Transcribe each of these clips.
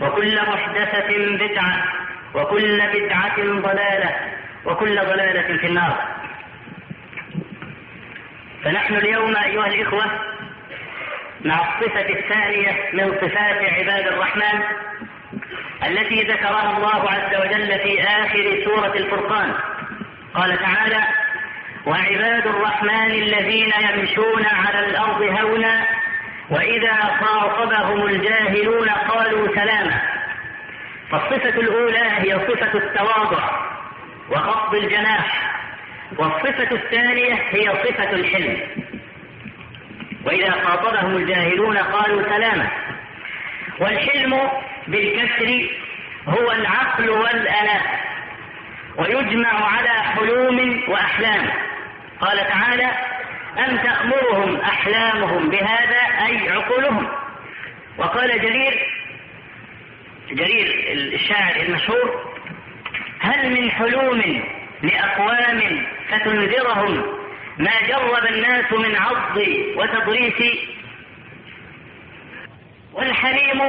وكل محدثة بدعة وكل بدعة ضلالة وكل ضلالة في النار. فنحن اليوم أيها الإخوة مع الصفة الثانية من صفات عباد الرحمن التي ذكرها الله عز وجل في آخر سورة الفرقان. قال تعالى وعباد الرحمن الذين يمشون على الأرض هونا وإذا خاطبهم الجاهلون قالوا سلاما. فالصفة الأولى هي صفة التواضع وخفض الجناح. والصفة الثانية هي صفة الحلم. وإذا خاطبهم الجاهلون قالوا سلاما. والحلم بالكسر هو العقل والأناء ويجمع على حلوم وأحلام. قال تعالى أم تأمرهم أحلامهم بهذا أي عقولهم. وقال جرير جرير الشاعر المشهور هل من حلوم لأقوام فتنذرهم ما جرب الناس من عض وتضريس؟ والحليم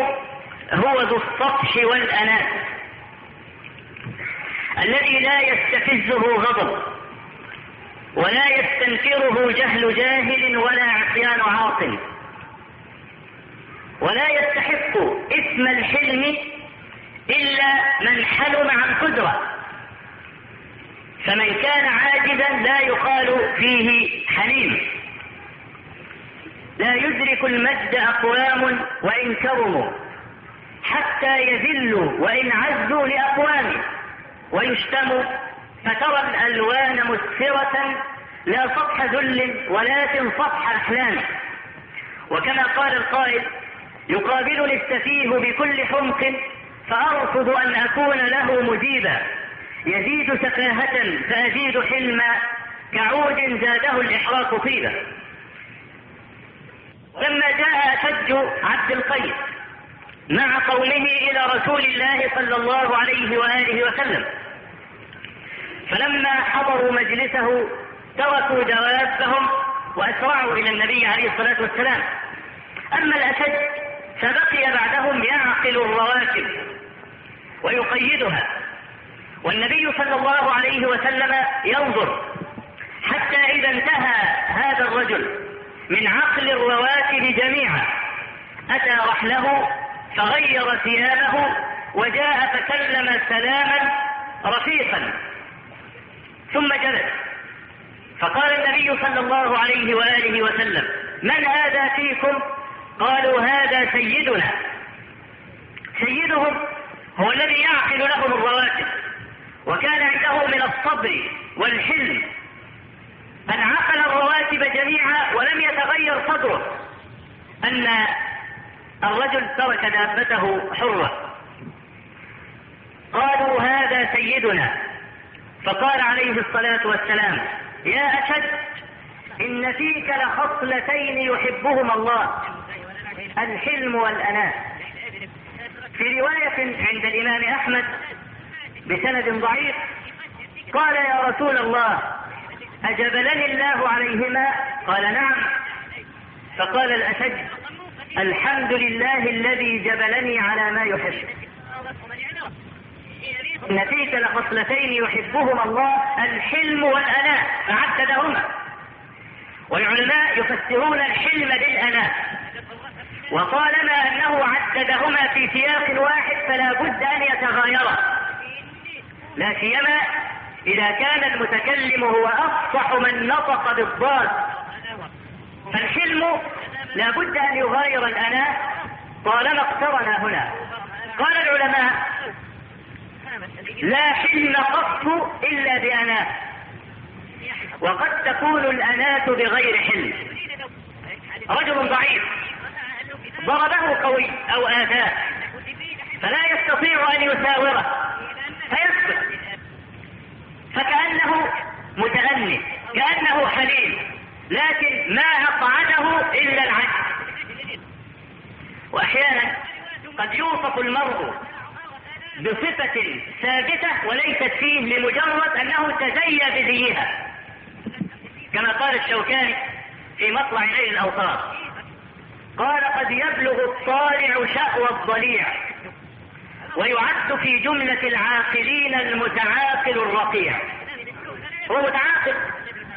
هو ذو السطح والأناة الذي لا يستفزه غضب. ولا يستنكره جهل جاهل ولا عصيان عاصم. ولا يستحق اسم الحلم إلا من حلم عن قدرة. فمن كان عاجزا لا يقال فيه حليم. لا يدرك المجد أقوام وإن كرموا حتى يذلوا وإن عزوا لأقوام ويشتموا فترى الألوان مسفرة لا سطح ذل ولكن سطح أحلام. وكما قال القائل يقابلني السفيه بكل حمق فأرفض أن أكون له مجيبا. يزيد سفاهة فأزيد حلما كعود زاده الإحراق طيبا. لما جاء أشج عبد القيس مع قومه إلى رسول الله صلى الله عليه وآله وسلم فلما حضروا مجلسه تركوا دوابهم وأسرعوا إلى النبي عليه الصلاة والسلام. أما الأسد فبقي بعدهم يعقل الرواتب ويقيدها والنبي صلى الله عليه وسلم ينظر حتى إذا انتهى هذا الرجل من عقل الرواتب جميعا أتى رحله فغير ثيابه وجاء فسلم سلاما رفيقا. ثم جلس. فقال النبي صلى الله عليه وآله وسلم من هذا فيكم؟ قالوا هذا سيدنا. سيدهم هو الذي يعقل لهم الرواتب وكان عنده من الصبر والحلم. أن عقل الرواتب جميعا ولم يتغير صدره أن الرجل ترك دابته حرة. قالوا هذا سيدنا. فقال عليه الصلاة والسلام يا أشد إن فيك لخصلتين يحبهما الله الحلم والأناة في رواية عند الإمام أحمد بسند ضعيف قال يا رسول الله أجبلني الله عليهما؟ قال نعم. فقال الأشج الحمد لله الذي جبلني على ما يحب. إن فيك لخصلتين يحبهما الله الحلم والأناة فعددهما. والعلماء يفسرون الحلم بالأناة وطالما أنه عددهما في سياق واحد فلا بد أن يتغايرا. لا سيما إذا كان المتكلم هو أفصح من نطق بالضاد. فالحلم لا بد أن يغاير الأناة طالما اقترن هنا. قال العلماء لا حلم قط إلا بأناة وقد تكون الأناة بغير حلم. رجل ضعيف ضربه قوي أو آذاه فلا يستطيع أن يساوره فيسكت. فكأنه متأني كأنه حليم لكن ما أقعده إلا العجز. وأحيانا قد يوصف المرء بصفة ثابتة وليست فيه لمجرد أنه تزيى بزيها. كما قال الشوكاني في مطلع ليل الأوطار. قال قد يبلغ الطالع شأوى الضليع ويعد في جملة العاقلين المتعاقل الرقيع. هو متعاقل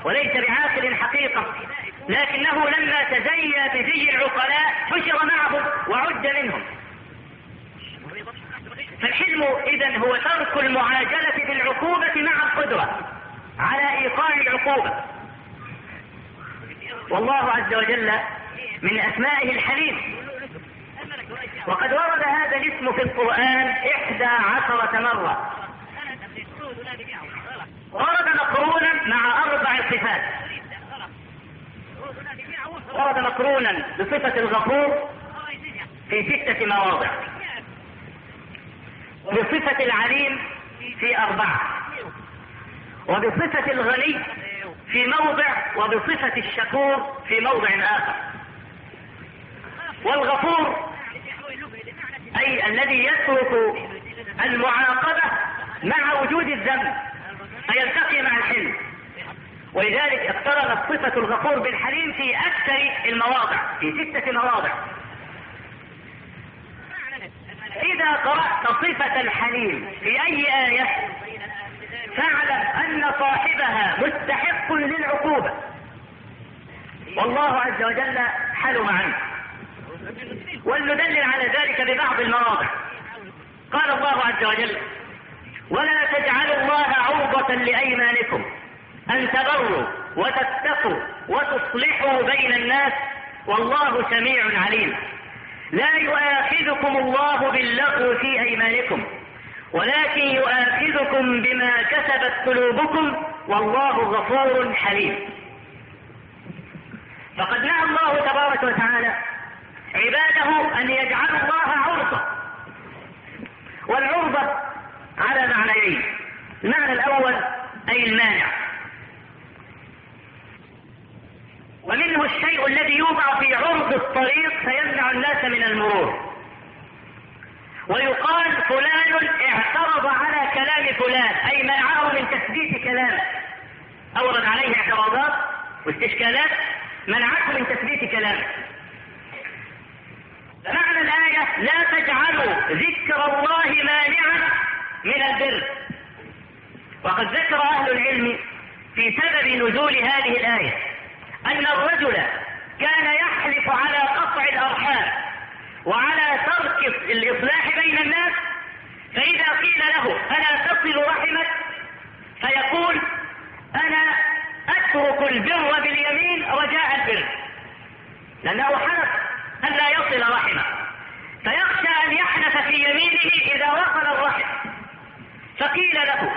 وليس بعاقل حقيقة لكنه لما تزيى بزي العقلاء حشر معهم وعد منهم. فالحلم اذا هو ترك المعاجلة بالعقوبة مع القدرة على ايقاع العقوبة. والله عز وجل من أسمائه الحليم. وقد ورد هذا الاسم في القرآن إحدى عشرة مرة. ورد مقرونا مع أربع صفات. ورد مقرونا بصفة الغفور في ستة مواضع. وبصفة العليم في أربعة. وبصفة الغني في موضع وبصفة الشكور في موضع آخر. والغفور أي الذي يترك المعاقبة مع وجود الذنب فيلتقي مع الحلم. ولذلك اقترنت صفة الغفور بالحليم في أكثر المواضع في ستة مواضع. قرأت صفة الحليم. في أي آية؟ فاعلم أن صاحبها مستحق للعقوبة. والله عز وجل حلم عنه. ولندلل على ذلك ببعض المواضع. قال الله عز وجل ولا تجعلوا الله عرضة لأيمانكم. أن تبروا وتتقوا وتصلحوا بين الناس والله سميع عليم. لا يؤاخذكم الله باللغو في أيمانكم ولكن يؤاخذكم بما كسبت قلوبكم والله غفور حليم. فقد نهى الله تبارك وتعالى عباده أن يجعلوا الله عرضة والعرضة على معنيين المعنى الأول أي المانع. ومنه الشيء الذي يوضع في عرض الطريق فيمنع الناس من المرور. ويقال فلان اعترض على كلام فلان أي منعه من تثبيت كلامه. أورد عليه اعتراضات واستشكالات منعته من تثبيت كلامه. معنى الآية لا تجعلوا ذكر الله مانعا من البر. وقد ذكر أهل العلم في سبب نزول هذه الآية. أن الرجل كان يحلف على قطع الأرحام وعلى ترك الإصلاح بين الناس فإذا قيل له ألا تصل رحمك؟ فيقول أنا أترك البر باليمين رجاء البر. لأنه حلف أن لا يصل رحمه. فيخشى أن يحنث في يمينه إذا وصل الرحم. فقيل له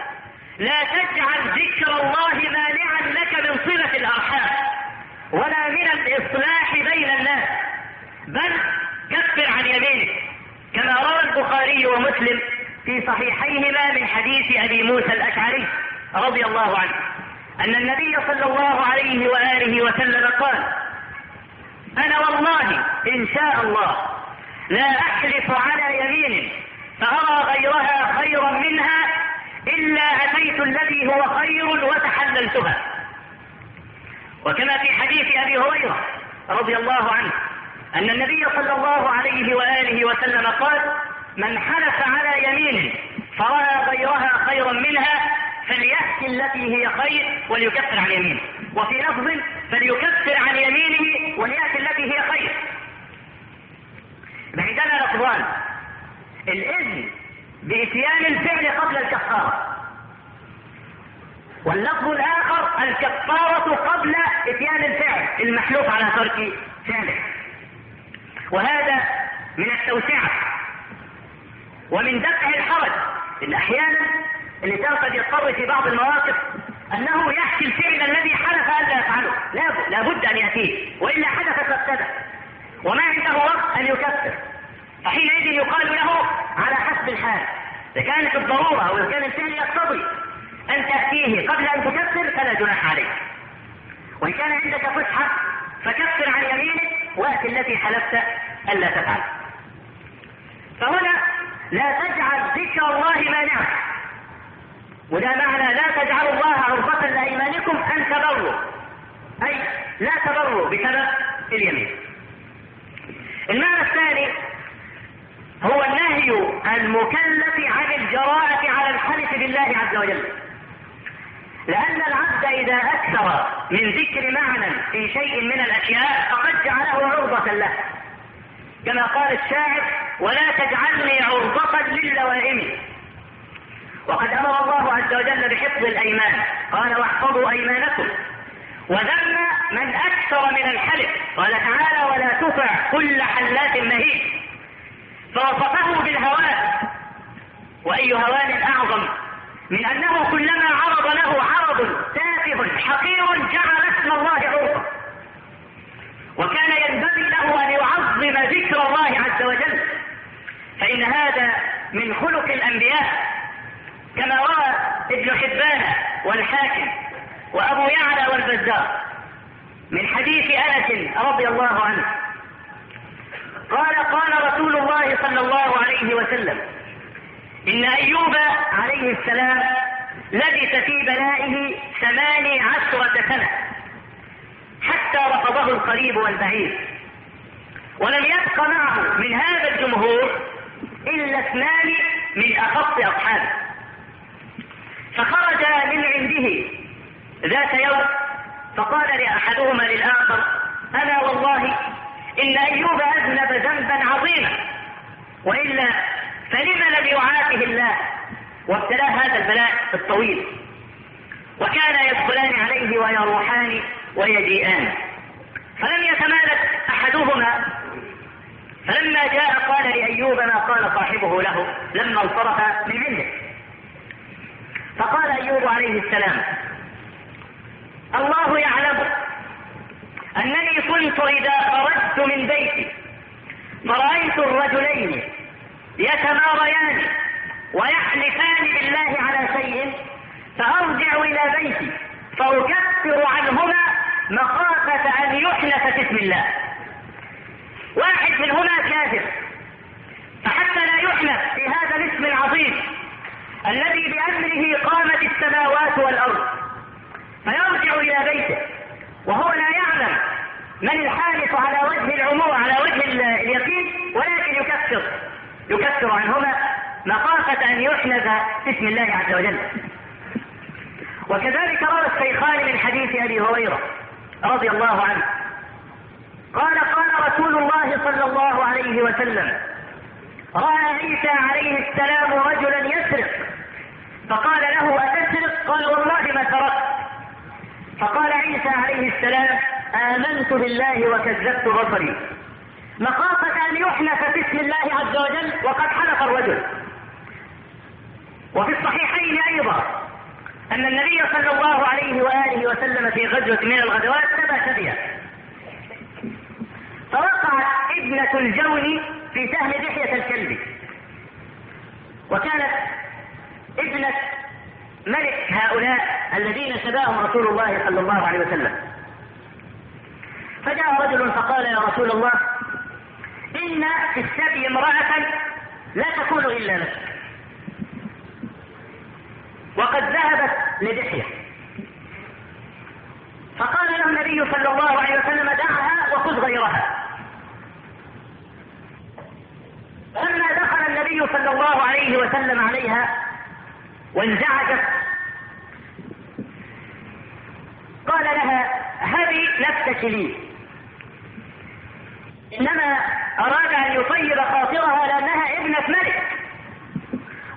لا تجعل ذكر الله مانعا لك من صلة الأرحام. ولا من الإصلاح بين الناس بل كفر عن يمينك كما روى البخاري ومسلم في صحيحيهما من حديث أبي موسى الأشعري رضي الله عنه أن النبي صلى الله عليه وآله وسلم قال أنا والله إن شاء الله لا أحلف على يمين فأرى غيرها خيرا منها إلا أتيت الذي هو خير وتحللتها. وكما في حديث أبي هريرة رضي الله عنه أن النبي صلى الله عليه وآله وسلم قال من حلف على يمين فرأى غيرها خيرا منها فليأتي التي هي خير وليكفر عن يمينه. وفي لفظ فليكفر عن يمينه وليأتي التي هي خير. عندنا لفظان الإذن بإتيان الفعل قبل الكفارة. واللفظ الآخر الكفارة قبل إتيان الفعل المحلوف على ترك فعله وهذا من التوسعة. ومن دفع الحرج إن أحيانا الإنسان قد يضطر في بعض المواقف أنه يحكي الفعل الذي حلف ألا يفعله. لا بد أن يأتيه وإلا حدث فابتدى وما عنده وقت أن يكفر. فحينئذ يقال له على حسب الحال إذا كانت الضرورة أو إذا كان الفعل يقتضي أن تأتيه قبل أن تكفر فلا جناح عليك. وإن كان عندك فسحة فكفر عن يمينك وأت التي حلفت ألا تفعل. فهنا لا تجعل ذكر الله مانعا وده معنى لا تجعلوا الله عرضة لأيمانكم أن تبروا. أي لا تبروا بسبب اليمين. المعنى الثاني هو النهي المكلف عن الجراءة على الحلف بالله عز وجل. لأن العبد إذا أكثر من ذكر معنى في شيء من الأشياء فقد جعله عرضة له. كما قال الشاعر ولا تجعلني عرضة للوائم وقد أمر الله عز وجل بحفظ الأيمان. قال واحفظوا أيمانكم وذم من أكثر من الحلف. قال تعالى ولا تطع كل حلات مهين فوصفه بالهوان. وأي هوان أعظم؟ من أنه كلما عرض له عرض تافه حقير جعل اسم الله عرضة وكان ينبغي له أن يعظم ذكر الله عز وجل. فإن هذا من خلق الأنبياء. كما روى ابن حبان والحاكم وأبو يعلى والبزار من حديث أنس رضي الله عنه. قال قال رسول الله صلى الله عليه وسلم إن أيوب عليه السلام لبث في بلائه ثماني عشرة سنة حتى رفضه القريب والبعيد. ولم يبق معه من هذا الجمهور إلا اثنان من أخص أصحابه. فخرج من عنده ذات يوم فقال لأحدهما للآخر أنا والله إن أيوب أذنب ذنبا عظيما وإلا فلم لم يعافه الله؟ وابتلاه هذا البلاء الطويل. وكان يدخلان عليه ويروحان ويجيئان. فلم يتمالك أحدهما. فلما جاء قال لأيوب ما قال صاحبه له لما انصرف من عنده. فقال أيوب عليه السلام الله يعلم أنني كنت إذا خرجت من بيتي فرأيت الرجلين يتماريان ويحلفان بالله على شيء فأرجع إلى بيتي فأكفر عنهما مخافة أن يحلف باسم الله. واحد منهما كافر فحتى لا يحلف في هذا الاسم العظيم الذي بأمره قامت السماوات والأرض فيرجع إلى بيته وهو لا يعلم من الحالف على وجه العموم على وجه اليقين ولكن يكفر. يكفر عنهما مخافة أن يحنث باسم الله عز وجل. وكذلك روى الشيخان من حديث أبي هريرة رضي الله عنه. قال قال رسول الله صلى الله عليه وسلم رأى عيسى عليه السلام رجلا يسرق. فقال له أتسرق؟ قال والله ما سرقت. فقال عيسى عليه السلام آمنت بالله وكذبت بصري. مخافة أن يحلف باسم الله عز وجل وقد حلف الرجل. وفي الصحيحين أيضا أن النبي صلى الله عليه وآله وسلم في غزوة من الغزوات سبى سبيا فوقعت ابنة الجون في سهم دحية الكلب. وكانت ابنة ملك هؤلاء الذين سباهم رسول الله صلى الله عليه وسلم. فجاء رجل فقال يا رسول الله إن السبي امرأة لا تكون إلا لك. وقد ذهبت لدحية. فقال له النبي صلى الله عليه وسلم دعها وخذ غيرها. لما دخل النبي صلى الله عليه وسلم عليها وانزعجت قال لها هذه نفسك لي. إنما أراد أن يطيب خاطرها لأنها ابنة ملك.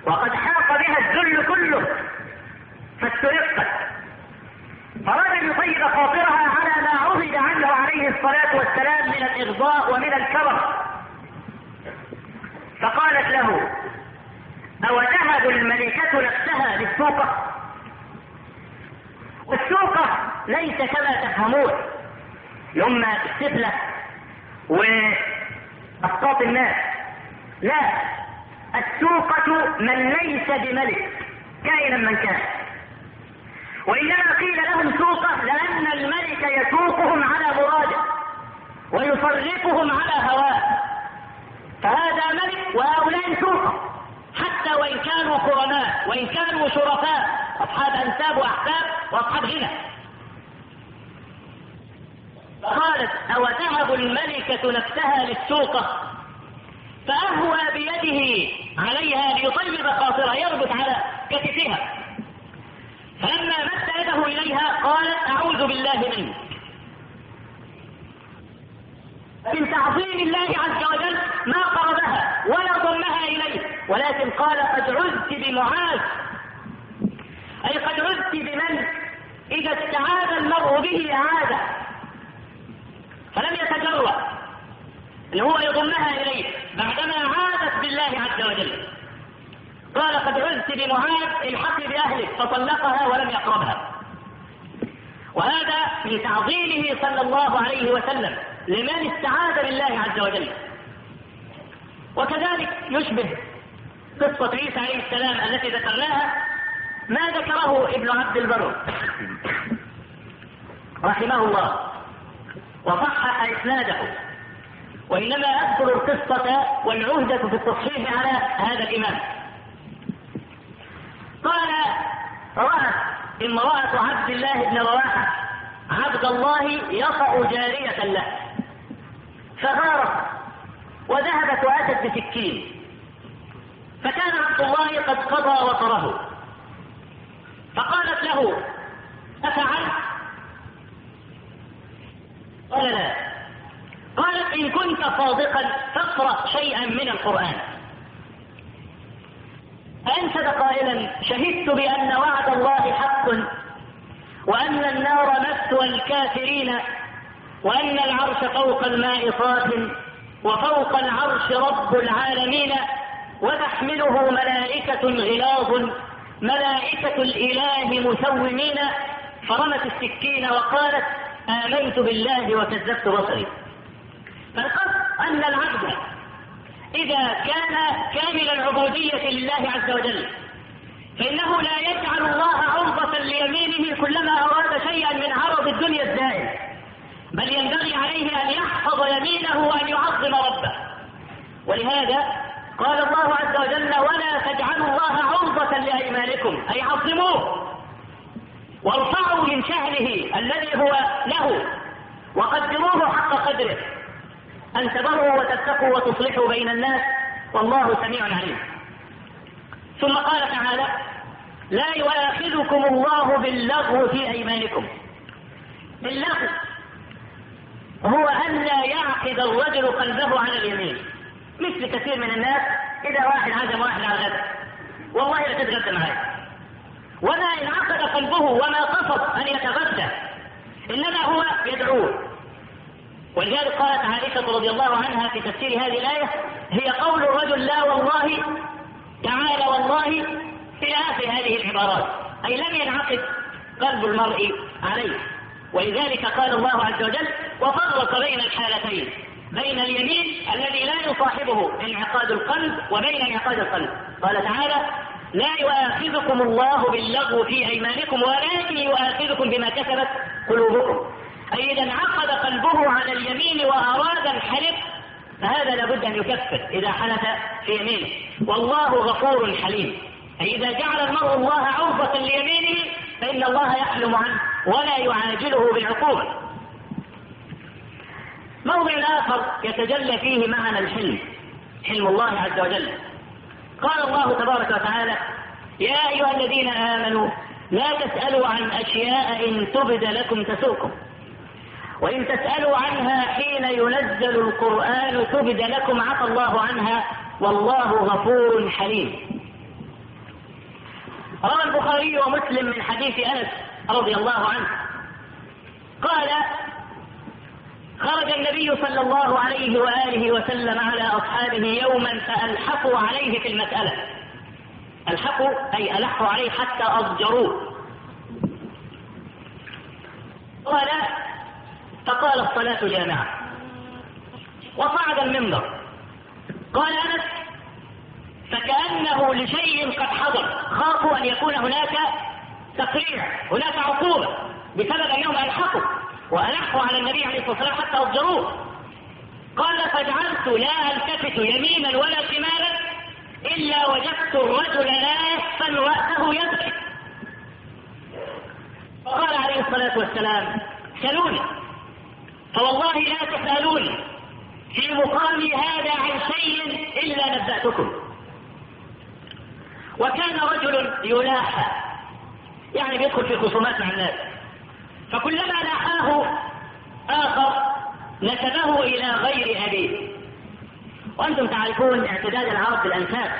وقد حاق بها الذل كله فاسترقت. أراد أن يطيب خاطرها على ما عهد عنه عليه الصلاة والسلام من الإغضاء ومن الكرم فقالت له أو تهب الملكة نفسها للسوقة والسوقة ليس كما تفهمون. يوم السفلة وأسقاط الناس. لا السوقة من ليس بملك كائنا من كان. وإنما قيل لهم سوقة لأن الملك يسوقهم على مراده ويصرفهم على هواه. فهذا ملك وهؤلاء سوقة حتى وإن كانوا كرماء وإن كانوا شرفاء. أصحاب أنساب وأحساب وأصحاب غنى. فقالت أو تهب الملكة نفسها للسوقة فأهوى بيده عليها ليطيب خاطرها يربط على كتفها. فلما مد يده إليها قالت أعوذ بالله منك. من تعظيم الله عز وجل ما قربها ولا ضمها إليه. ولكن قال قد عزت بمعاذ. أي قد عزت بمن؟ إذا استعاذ المرء به أعاده فلم يتجرأ. إن هو يضمها إليه بعدما عادت بالله عز وجل. قال قد عزت بمعاذ الحق باهلك فطلقها ولم يقربها. وهذا من تعظيمه صلى الله عليه وسلم لمن استعاذ بالله عز وجل. وكذلك يشبه قصة عيسى عليه السلام التي ذكرناها ما ذكره ابن عبد البر. رحمه الله. وصحح إسناده. وإنما أذكر القصة والعهدة في التصحيح على هذا الإمام. قال رأت امرأة عبد الله بن رواحة عبد الله يطأ جارية له. فغارت وذهبت وأتت بسكين. فكان عبد الله قد قضى وطره. فقالت له أفعلت؟ قال لا قالت إن كنت صادقا فاقرأ شيئا من القرآن. فأنشد قائلا شهدت بأن وعد الله حق وأن النار مثوى الكافرين وأن العرش فوق الماء صاف وفوق العرش رب العالمين وتحمله ملائكة غلاظ ملائكة الإله مسومين فرمت السكين وقالت آمنت بالله وكذبت بصري. فالقصد أن العبد إذا كان كامل العبودية لله عز وجل فإنه لا يجعل الله عرضة ليمينه كلما أراد شيئا من عرض الدنيا الزائل بل ينبغي عليه أن يحفظ يمينه وأن يعظم ربه. ولهذا قال الله عز وجل ولا تجعلوا الله عرضة لأيمانكم أي عظموه. وارفعوا من شأنه الذي هو له وقدروه حق قدره. أن تبروا وتتقوا وتصلحوا بين الناس والله سميع عليم. ثم قال تعالى لا يؤاخذكم الله باللغو في أيمانكم. اللغو هو أن لا يعقد الرجل قلبه على اليمين. مثل كثير من الناس إذا واحد عزم واحد على الغد والله لا تتغدى معي وما انعقد قلبه وما قصد أن يتغدى. إنما هو يدعوه ولذلك قالت عائشة رضي الله عنها في تفسير هذه الآية هي قول الرجل لا والله تعالى والله إلى آخر هذه العبارات. أي لم ينعقد قلب المرء عليه. ولذلك قال الله عز وجل وفرق بين الحالتين بين اليمين الذي لا يصاحبه انعقاد القلب وبين انعقاد القلب. قال تعالى لا يؤاخذكم الله باللغو في أيمانكم ولكن يؤاخذكم بما كسبت قلوبكم. اي اذا انعقد قلبه على اليمين وأراد الحلف فهذا لابد أن يكفر إذا حلف في يمينه. والله غفور حليم. اي اذا جعل المرء الله عرضة ليمينه فإن الله يحلم عنه ولا يعاجله بالعقوبة. موضع آخر يتجلى فيه معنى الحلم حلم الله عز وجل. قال الله تبارك وتعالى يا أيها الذين آمنوا لا تسألوا عن أشياء إن تبد لكم تسوكم وإن تسألوا عنها حين ينزل القرآن تبد لكم عفى الله عنها والله غفور حليم. روى البخاري ومسلم من حديث أنس رضي الله عنه. قال خرج النبي صلى الله عليه وآله وسلم على أصحابه يوما فألحقوا عليه في المسألة. ألحقوا أي ألحوا عليه حتى أضجروه قال فقال الصلاة جامعة. وصعد المنبر. قال أنس فكأنه لشيء قد حضر. خافوا أن يكون هناك تقريع هناك عقوبة بسبب أنهم ألحقوا. وألحوا على النبي عليه الصلاة والسلام حتى أضجروه قال فجعلت لا ألتفت يمينا ولا شمالا إلا وجدت الرجل لافا رأسه يبكي. فقال عليه الصلاة والسلام سلوني فوالله لا تسألوني. في مقامي هذا عن شيء إلا نبأتكم. وكان رجل يلاحى. يعني بيدخل في خصومات مع الناس. فكلما لاحاه آخر نسبه إلى غير أبيه. وأنتم تعرفون اعتداد العرب بالأنساب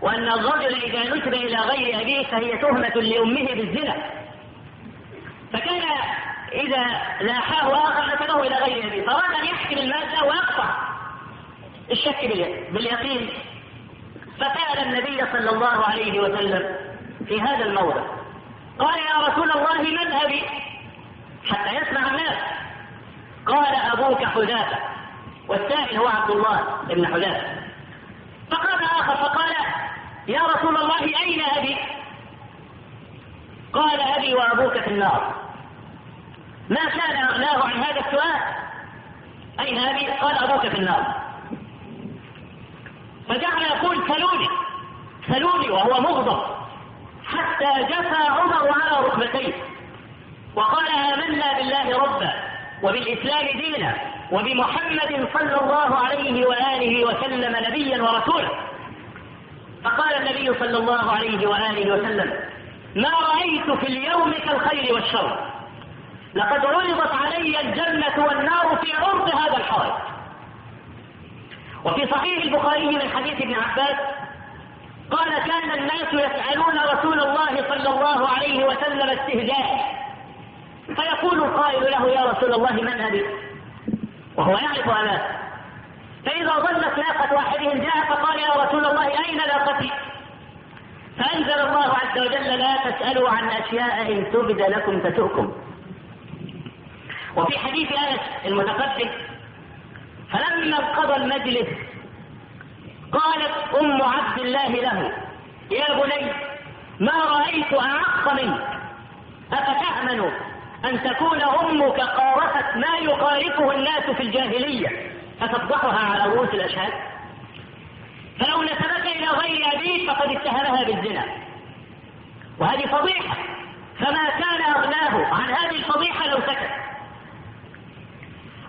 وأن الرجل إذا نسب إلى غير أبيه فهي تهمة لأمه بالزنا. فكان إذا لاحاه آخر نسبه إلى غير أبيه فأراد أن يحكم المادة ويقطع الشك باليقين. فسأل النبي صلى الله عليه وسلم في هذا الموضع قال يا رسول الله من أبي حتى يسمع الناس. قال أبوك حذافة والسائل هو عبد الله بن حذافة. فقال آخر فقال يا رسول الله أين أبي؟ قال أبي وأبوك في النار. ما كان أغناه عن هذا السؤال؟ أين أبي؟ قال أبوك في النار. فجعل يقول سلوني سلوني وهو مغضب حتى جفى عمر على ركبتيه. وقال آمنا بالله ربا وبالإسلام دينا وبمحمد صلى الله عليه وآله وسلم نبيا ورسولا. فقال النبي صلى الله عليه وآله وسلم ما رأيت في اليوم كالخير والشر لقد عرضت علي الجنة والنار في عرض هذا الحائط وفي صحيح البخاري من حديث ابن عباس قال كان الناس يسألون رسول الله صلى الله عليه وسلم استهزاء. فيقول القائل له يا رسول الله من أبي؟ وهو يعرف أباه. فإذا ظلت ناقة واحدهم جاء فقال يا رسول الله أين ناقتي؟ فأنزل الله عز وجل لا تسألوا عن أشياء إن تبد لكم تسؤكم وفي حديث أنس المتقدم فلما انقضى المجلس قالت أم عبد الله له يا بني ما رأيت أعق منك أفتأمن؟ أن تكون أمك قارفت ما يقارفه الناس في الجاهلية فتفضحها على رؤوس الأشهاد. فلو نسبك إلى غير أبيك فقد اتهمها بالزنا. وهذه فضيحة. فما كان أغناه عن هذه الفضيحة لو سكت.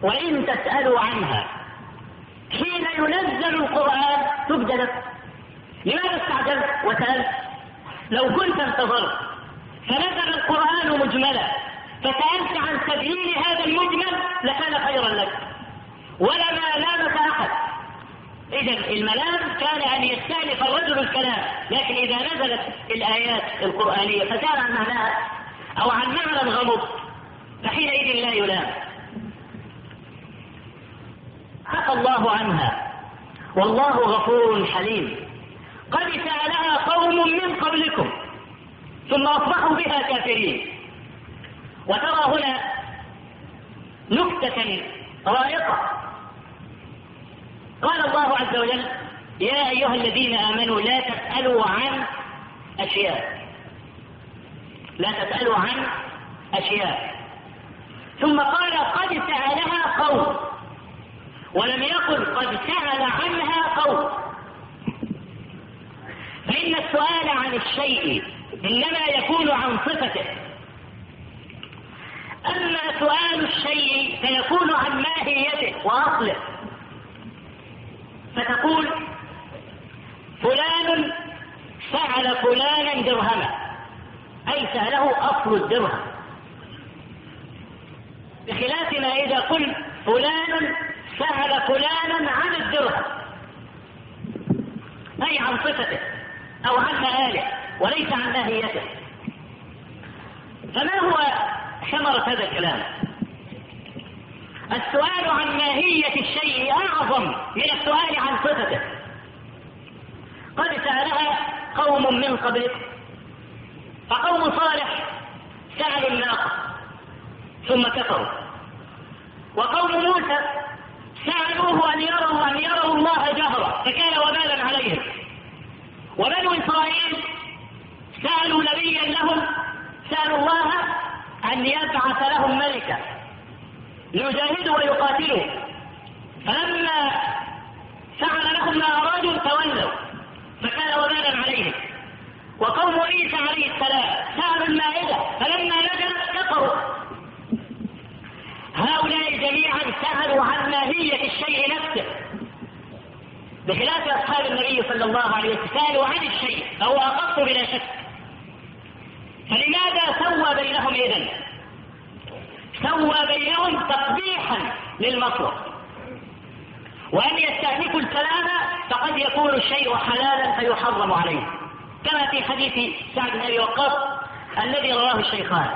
وإن تسألوا عنها حين ينزل القرآن تبدل. لماذا استعجلت وسألت؟ لو كنت انتظرت. فنزل القرآن مجملا. فسألت عن تبيين هذا المجمل لكان خيرا لك. ولما لامك أحد. إذا الملام كان أن يستأنف الرجل الكلام لكن إذا نزلت الآيات القرآنية فكان عن معناها أو عن معنى غمض فحينئذ لا يلام. عفى الله عنها. والله غفور حليم. قد سألها قوم من قبلكم ثم أصبحوا بها كافرين. وترى هنا نكتة رائقة قال الله عز وجل يا أيها الذين آمنوا لا تسألوا عن أشياء. لا تسألوا عن أشياء. ثم قال قد سألها قوم. ولم يقل قد سأل عنها قوم. فإن السؤال عن الشيء إنما يكون عن صفته. أما سؤال الشيء فيكون عن ماهيته وأصله. فتقول فلان سأل فلانا درهما أي سأله أصل الدرهم؟ بخلاف كلمة إذا قلت فلان سأل فلانا عن الدرهم. أي عن صفته أو عن مآله وليس عن ماهيته فما هو ثمرة هذا الكلام؟ السؤال عن ماهية الشيء أعظم من السؤال عن صفته. قد سألها قوم من قبلكم فقوم صالح سألوا الناقة ثم كفروا. وقوم موسى سألوه أن يروا أن يروا الله جهرا فكان وبالا عليهم. وبنو إسرائيل سألوا نبيا لهم سألوا الله أن يبعث لهم ملكا ليجاهدوا ويقاتلوا فلما فعل لهم ما أرادوا تولوا فكان وبالا عليهم. وقوم عيسى عليه السلام سألوا المائدة فلما نزلت كفروا هؤلاء جميعا سألوا عن ماهية الشيء نفسه. بخلاف أصحاب النبي صلى الله عليه وسلم سألوا عن الشيء فهو أخف بلا شك. فلماذا سوى بينهم إذن؟ سوى بينهم تقبيحا للمطلب وأن يستهلكوا الكلام فقد يكون الشيء حلالا فيحرم عليه. كما في حديث سعد بن أبي وقاص الذي رواه الشيخان.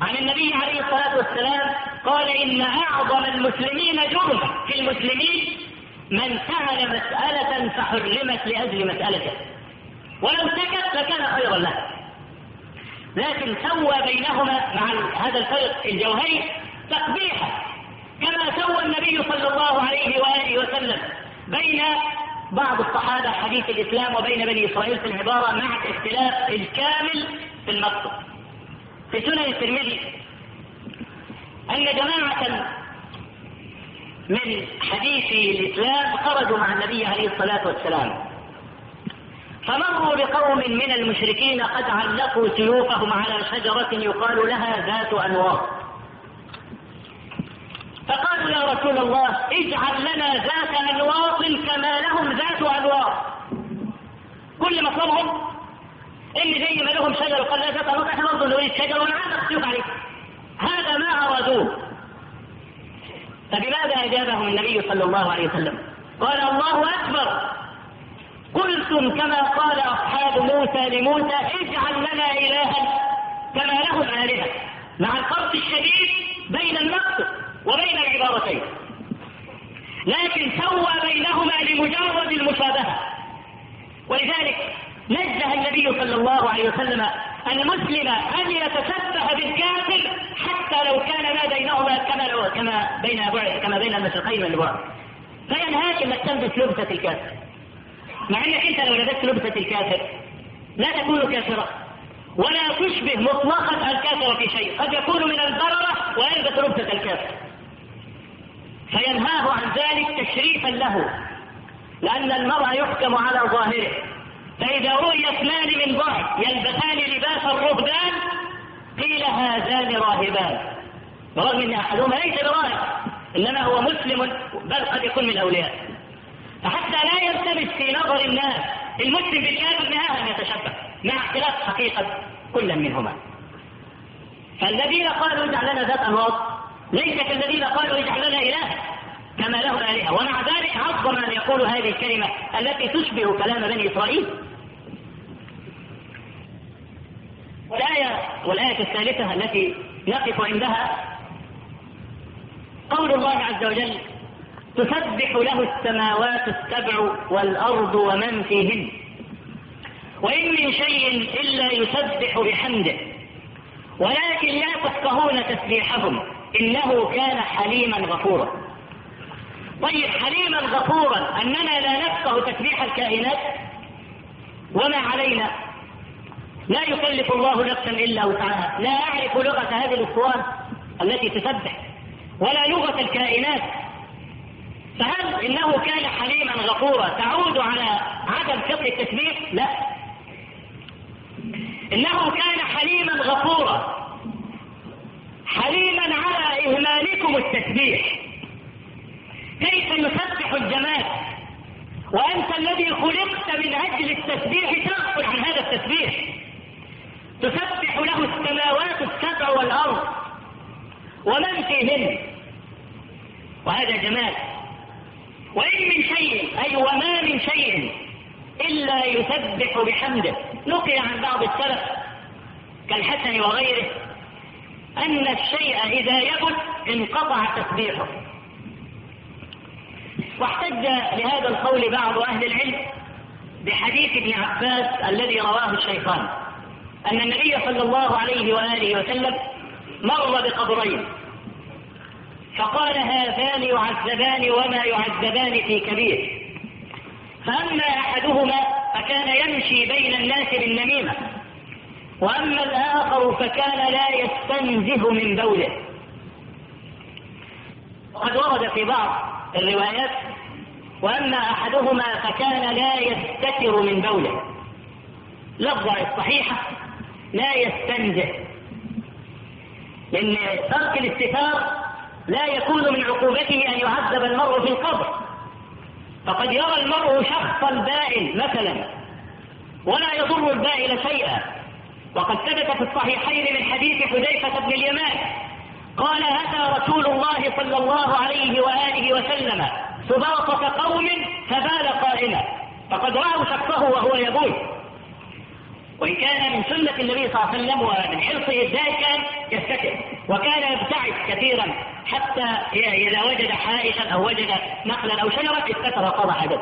عن النبي عليه الصلاة والسلام قال إن أعظم المسلمين جرما في المسلمين من سأل مسألة فحرمت لأجل مسألته. ولو سكت لكان خيرا له. لكن سوى بينهما مع هذا الفرق الجوهري تقبيحا كما سوى النبي صلى الله عليه وآله وسلم بين بعض الصحابة حديث الإسلام وبين بني إسرائيل في العبارة مع الاختلاف الكامل في المقصد. في سنن الترمذي أن جماعة من حديث الإسلام خرجوا مع النبي عليه الصلاة والسلام. فمروا بقوم من المشركين قد علقوا سيوفهم على شجرة يقال لها ذات أنواط فقالوا يا رسول الله اجعل لنا ذات أنواط كما لهم ذات أنواط كل مطلبهم ان زي ما لهم شجر وقال لا ذات أنواط إحنا برضه نريد شجر ونعلق سيوف عليه هذا ما أرادوه. فبماذا أجابهم النبي صلى الله عليه وسلم؟ قال الله أكبر. قلتم كما قال أصحاب موسى لموسى اجعل لنا إلها كما لهم آلهة. مع الفرق الشديد بين المقصد وبين العبارتين. لكن سوى بينهما لمجرد المشابهة. ولذلك نزه النبي صلى الله عليه وسلم المسلم أن يتشبه بالكافر حتى لو كان ما بينهما كما كما بين كما بين المشرقين والبعد فينهاك انك تلبس لبسة الكافر. مع إنك أنت لو لبست لبسة الكافر لا تكون كافرا ولا تشبه مطلقا الكافر في شيء. قد يكون من البررة ويلبس لبسة الكافر. فينهاه عن ذلك تشريفا له. لأن المرء يحكم على ظاهره. فإذا رؤي اثنان من بعد يلبسان لباس الرهبان قيل هذان راهبان. برغم أن أحدهما ليس براهب إنما هو مسلم بل قد يكون من الأولياء. فحتى لا يلتبس في نظر الناس المسلم بالكافر أن يتشبه مع اختلاف حقيقة كل منهما. فالذين قالوا اجعل لنا ذات انواط ليس كالذين قالوا اجعل لنا إله كما له آلهة. ومع ذلك عظم أن يقولوا هذه الكلمة التي تشبه كلام بني إسرائيل. والآية والآية الثالثة التي نقف عندها قول الله عز وجل تسبح له السماوات السبع والأرض ومن فيهن. وإن من شيء إلا يسبح بحمده. ولكن لا تفقهون تسبيحهم. إنه كان حليما غفورا. طيب حليما غفورا أننا لا نفقه تسبيح الكائنات. وما علينا؟ لا يكلف الله نفسا إلا وسعها، لا أعرف لغة هذه الاسوان التي تسبح. ولا لغة الكائنات. فهل إنه كان حليما غفورا تعود على عدم فقه التسبيح؟ لا. إنه كان حليما غفورا حليما على إهمالكم التسبيح. كيف يسبح الجماد وأنت الذي خلقت من أجل التسبيح تغفل عن هذا التسبيح تسبح له السماوات السبع والأرض ومن فيهن وهذا جمال وإن من شيء أي وما من شيء إلا يسبح بحمده. نقل عن بعض السلف كالحسن وغيره أن الشيء إذا يبت انقطع تسبيحه. واحتج لهذا القول بعض أهل العلم بحديث ابن عباس الذي رواه الشيطان أن النبي صلى الله عليه وآله وسلم مر بقبرين. فقال هذان يعذبان وما يعذبان في كبير. فأما أحدهما فكان يمشي بين الناس بالنميمة وأما الآخر فكان لا يستنزه من بوله. وقد ورد في بعض الروايات وأما أحدهما فكان لا يستتر من بوله. لفظة الصحيحة لا يستنزه. لأن ترك الاستتار لا يكون من عقوبته أن يعذب المرء في القبر. فقد يرى المرء شخص البائل مثلا ولا يضر البائل شيئا. وقد ثبت في الصحيحين من حديث حذيفة بن اليمان قال أتى رسول الله صلى الله عليه وآله وسلم سباطة قوم فبال قائما فقد رأوا شخصه وهو يبول. وإن كان من سنة النبي صلى الله عليه وسلم ومن حرصه الزائد كان وكان يبتعد كثيرا حتى إذا وجد حائشا أو وجد نخلا أو شجرة استتر وقضى حدث.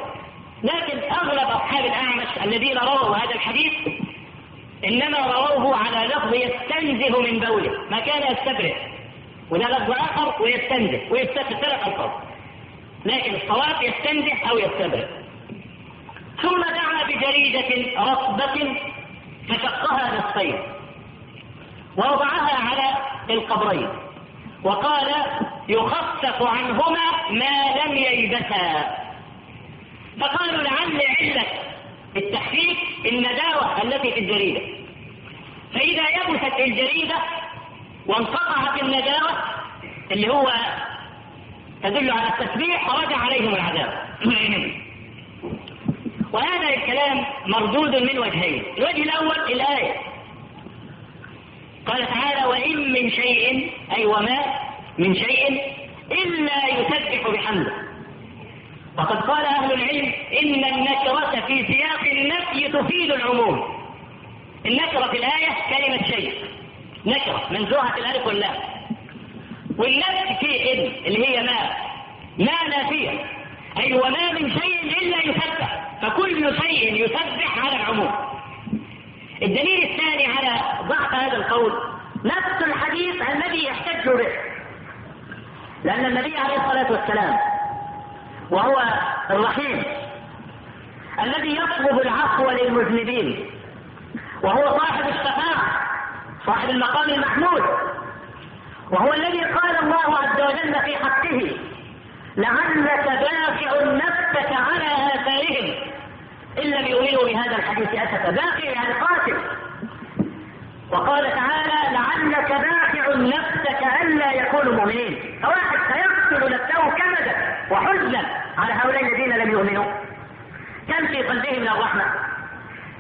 لكن أغلب أصحاب الأعمش الذين رووا هذا الحديث إنما رووه على لفظ يستنزه من بوله. ما كان يستبرئ. وده لفظ آخر ويستنزه ويستتر ثلاث ألفاظ لكن الصواب يستنزه أو يستبرئ. ثم دعا بجريدة رطبة فشقها نصفين. ووضعها على القبرين. وقال يخفف عنهما ما لم ييبسا فقالوا لعل علة التخفيف النداوة التي في الجريدة. فإذا يبست الجريدة وانقطعت النداوة اللي هو تدل على التسبيح فرجع عليهم العذاب. وهذا الكلام مردود من وجهين. الوجه الأول الآية. قال تعالى وإن من شيء أي وما من شيء إلا يسبح بحمده. وقد قال أهل العلم إن النكرة في سياق النفي تفيد العموم. النكرة في الآية كلمة شيء. نكرة منزوعة الألف واللام. والنفي في إن اللي هي ما. ما نافية. أي وما من شيء إلا يسبح. فكل شيء يسبح على العموم. الدليل الثاني على ضعف هذا القول نفس الحديث الذي يحتج به. لأن النبي عليه الصلاة والسلام وهو الرحيم الذي يطلب العفو للمذنبين وهو صاحب الشفاعة صاحب المقام المحمود وهو الذي قال الله عز وجل في حقه لعلك باخع نفسك على آثارهم. إن لم يؤمنوا بهذا الحديث أسفا باخع يعني قاتل. وقال تعالى لعلك باخع نفسك ألا يكونوا مؤمنين. فواحد سيقتل نفسه كمدا وحزنا على هؤلاء الذين لم يؤمنوا. كم في قلبه من الرحمة.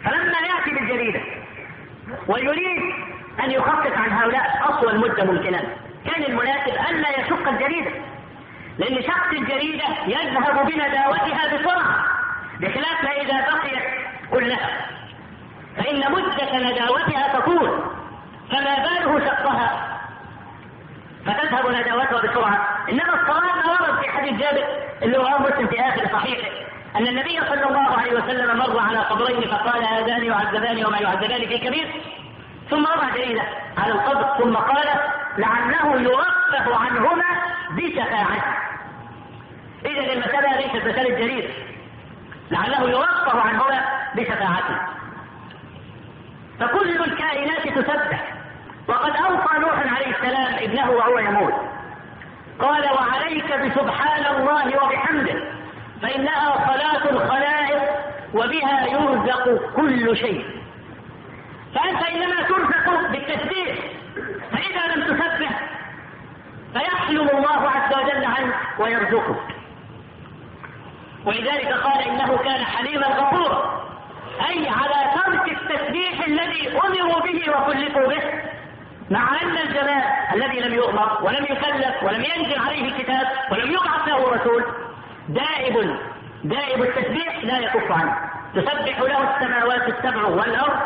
فلما يأتي بالجريدة ويريد أن يخفف عن هؤلاء أطول مدة ممكنة كان المناسب ألا يشق الجريدة. لأن شق الجريدة يذهب بنداوتها بسرعة. بخلاف ما إذا بقيت كلها فإن مدة نداوتها تطول فما باله شقها. فتذهب نداوتها بسرعة. إنما الصواب ما ورد في حديث جابر اللي هو مسلم في آخر صحيحه أن النبي صلى الله عليه وسلم مر على قبرين فقال هذان يعذبان وما يعذبان في كبير. ثم وضع جريدة على القبر ثم قال لعله يرفه عنهما بشفاعته. إذا المسألة ليست مسألة جريدة لعله يرفه عنهما بشفاعته. فكل الكائنات تسبح. وقد أوصى نوح عليه السلام ابنه وهو يموت. قال وعليك بسبحان الله وبحمده فإنها صلاة الخلائق وبها يرزق كل شيء. فأنت إنما ترزق بالتسبيح فإذا لم تسبح فيحلم الله عز وجل عنك ويرزقك. ولذلك قال إنه كان حليما غفورا أي على ترك التسبيح الذي أمروا به وكلفوا به مع أن الجمال الذي لم يؤمر ولم يكلف ولم ينزل عليه الكتاب ولم يبعث له رسول دائب دائب التسبيح لا يكف عنه. تسبح له السماوات السبع والأرض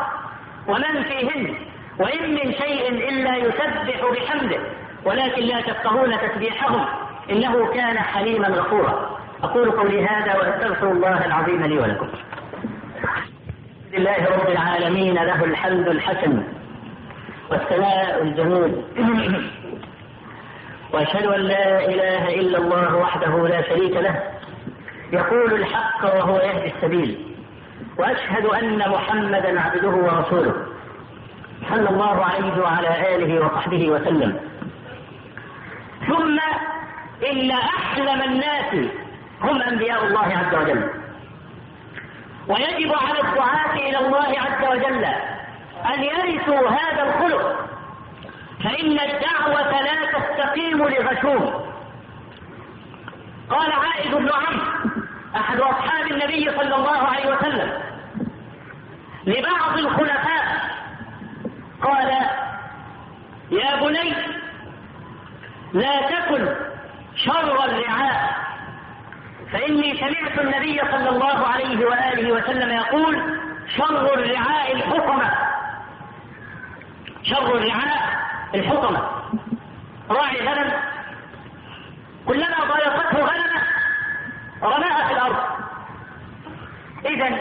ومن فيهن وإن من شيء إلا يسبح بحمده ولكن لا تفقهون تسبيحهم. إنه كان حليما غفورا. أقول قولي هذا وأستغفر الله العظيم لي ولكم. لله رب العالمين له الحمد الحسن والثناء الجميل. وأشهد أن لا إله إلا الله وحده لا شريك له. يقول الحق وهو يهدي السبيل. وأشهد أن محمدا عبده ورسوله. صلى الله عليه وعلى آله وصحبه وسلم. ثم إن أحلم الناس هم انبياء الله عز وجل. ويجب على الدعاة إلى الله عز وجل أن يرثوا هذا الخلق. فإن الدعوة لا تستقيم لغشوم. قال عائد بن عمرو أحد أصحاب النبي صلى الله عليه وسلم لبعض الخلفاء قال يا بني لا تكن شر الرعاء. فإني سمعت النبي صلى الله عليه وآله وسلم يقول شر الرعاء الحطمة شر الرعاء الحطمة راعي غنم. كلما ضايقته غنمة رماها في الأرض. إذا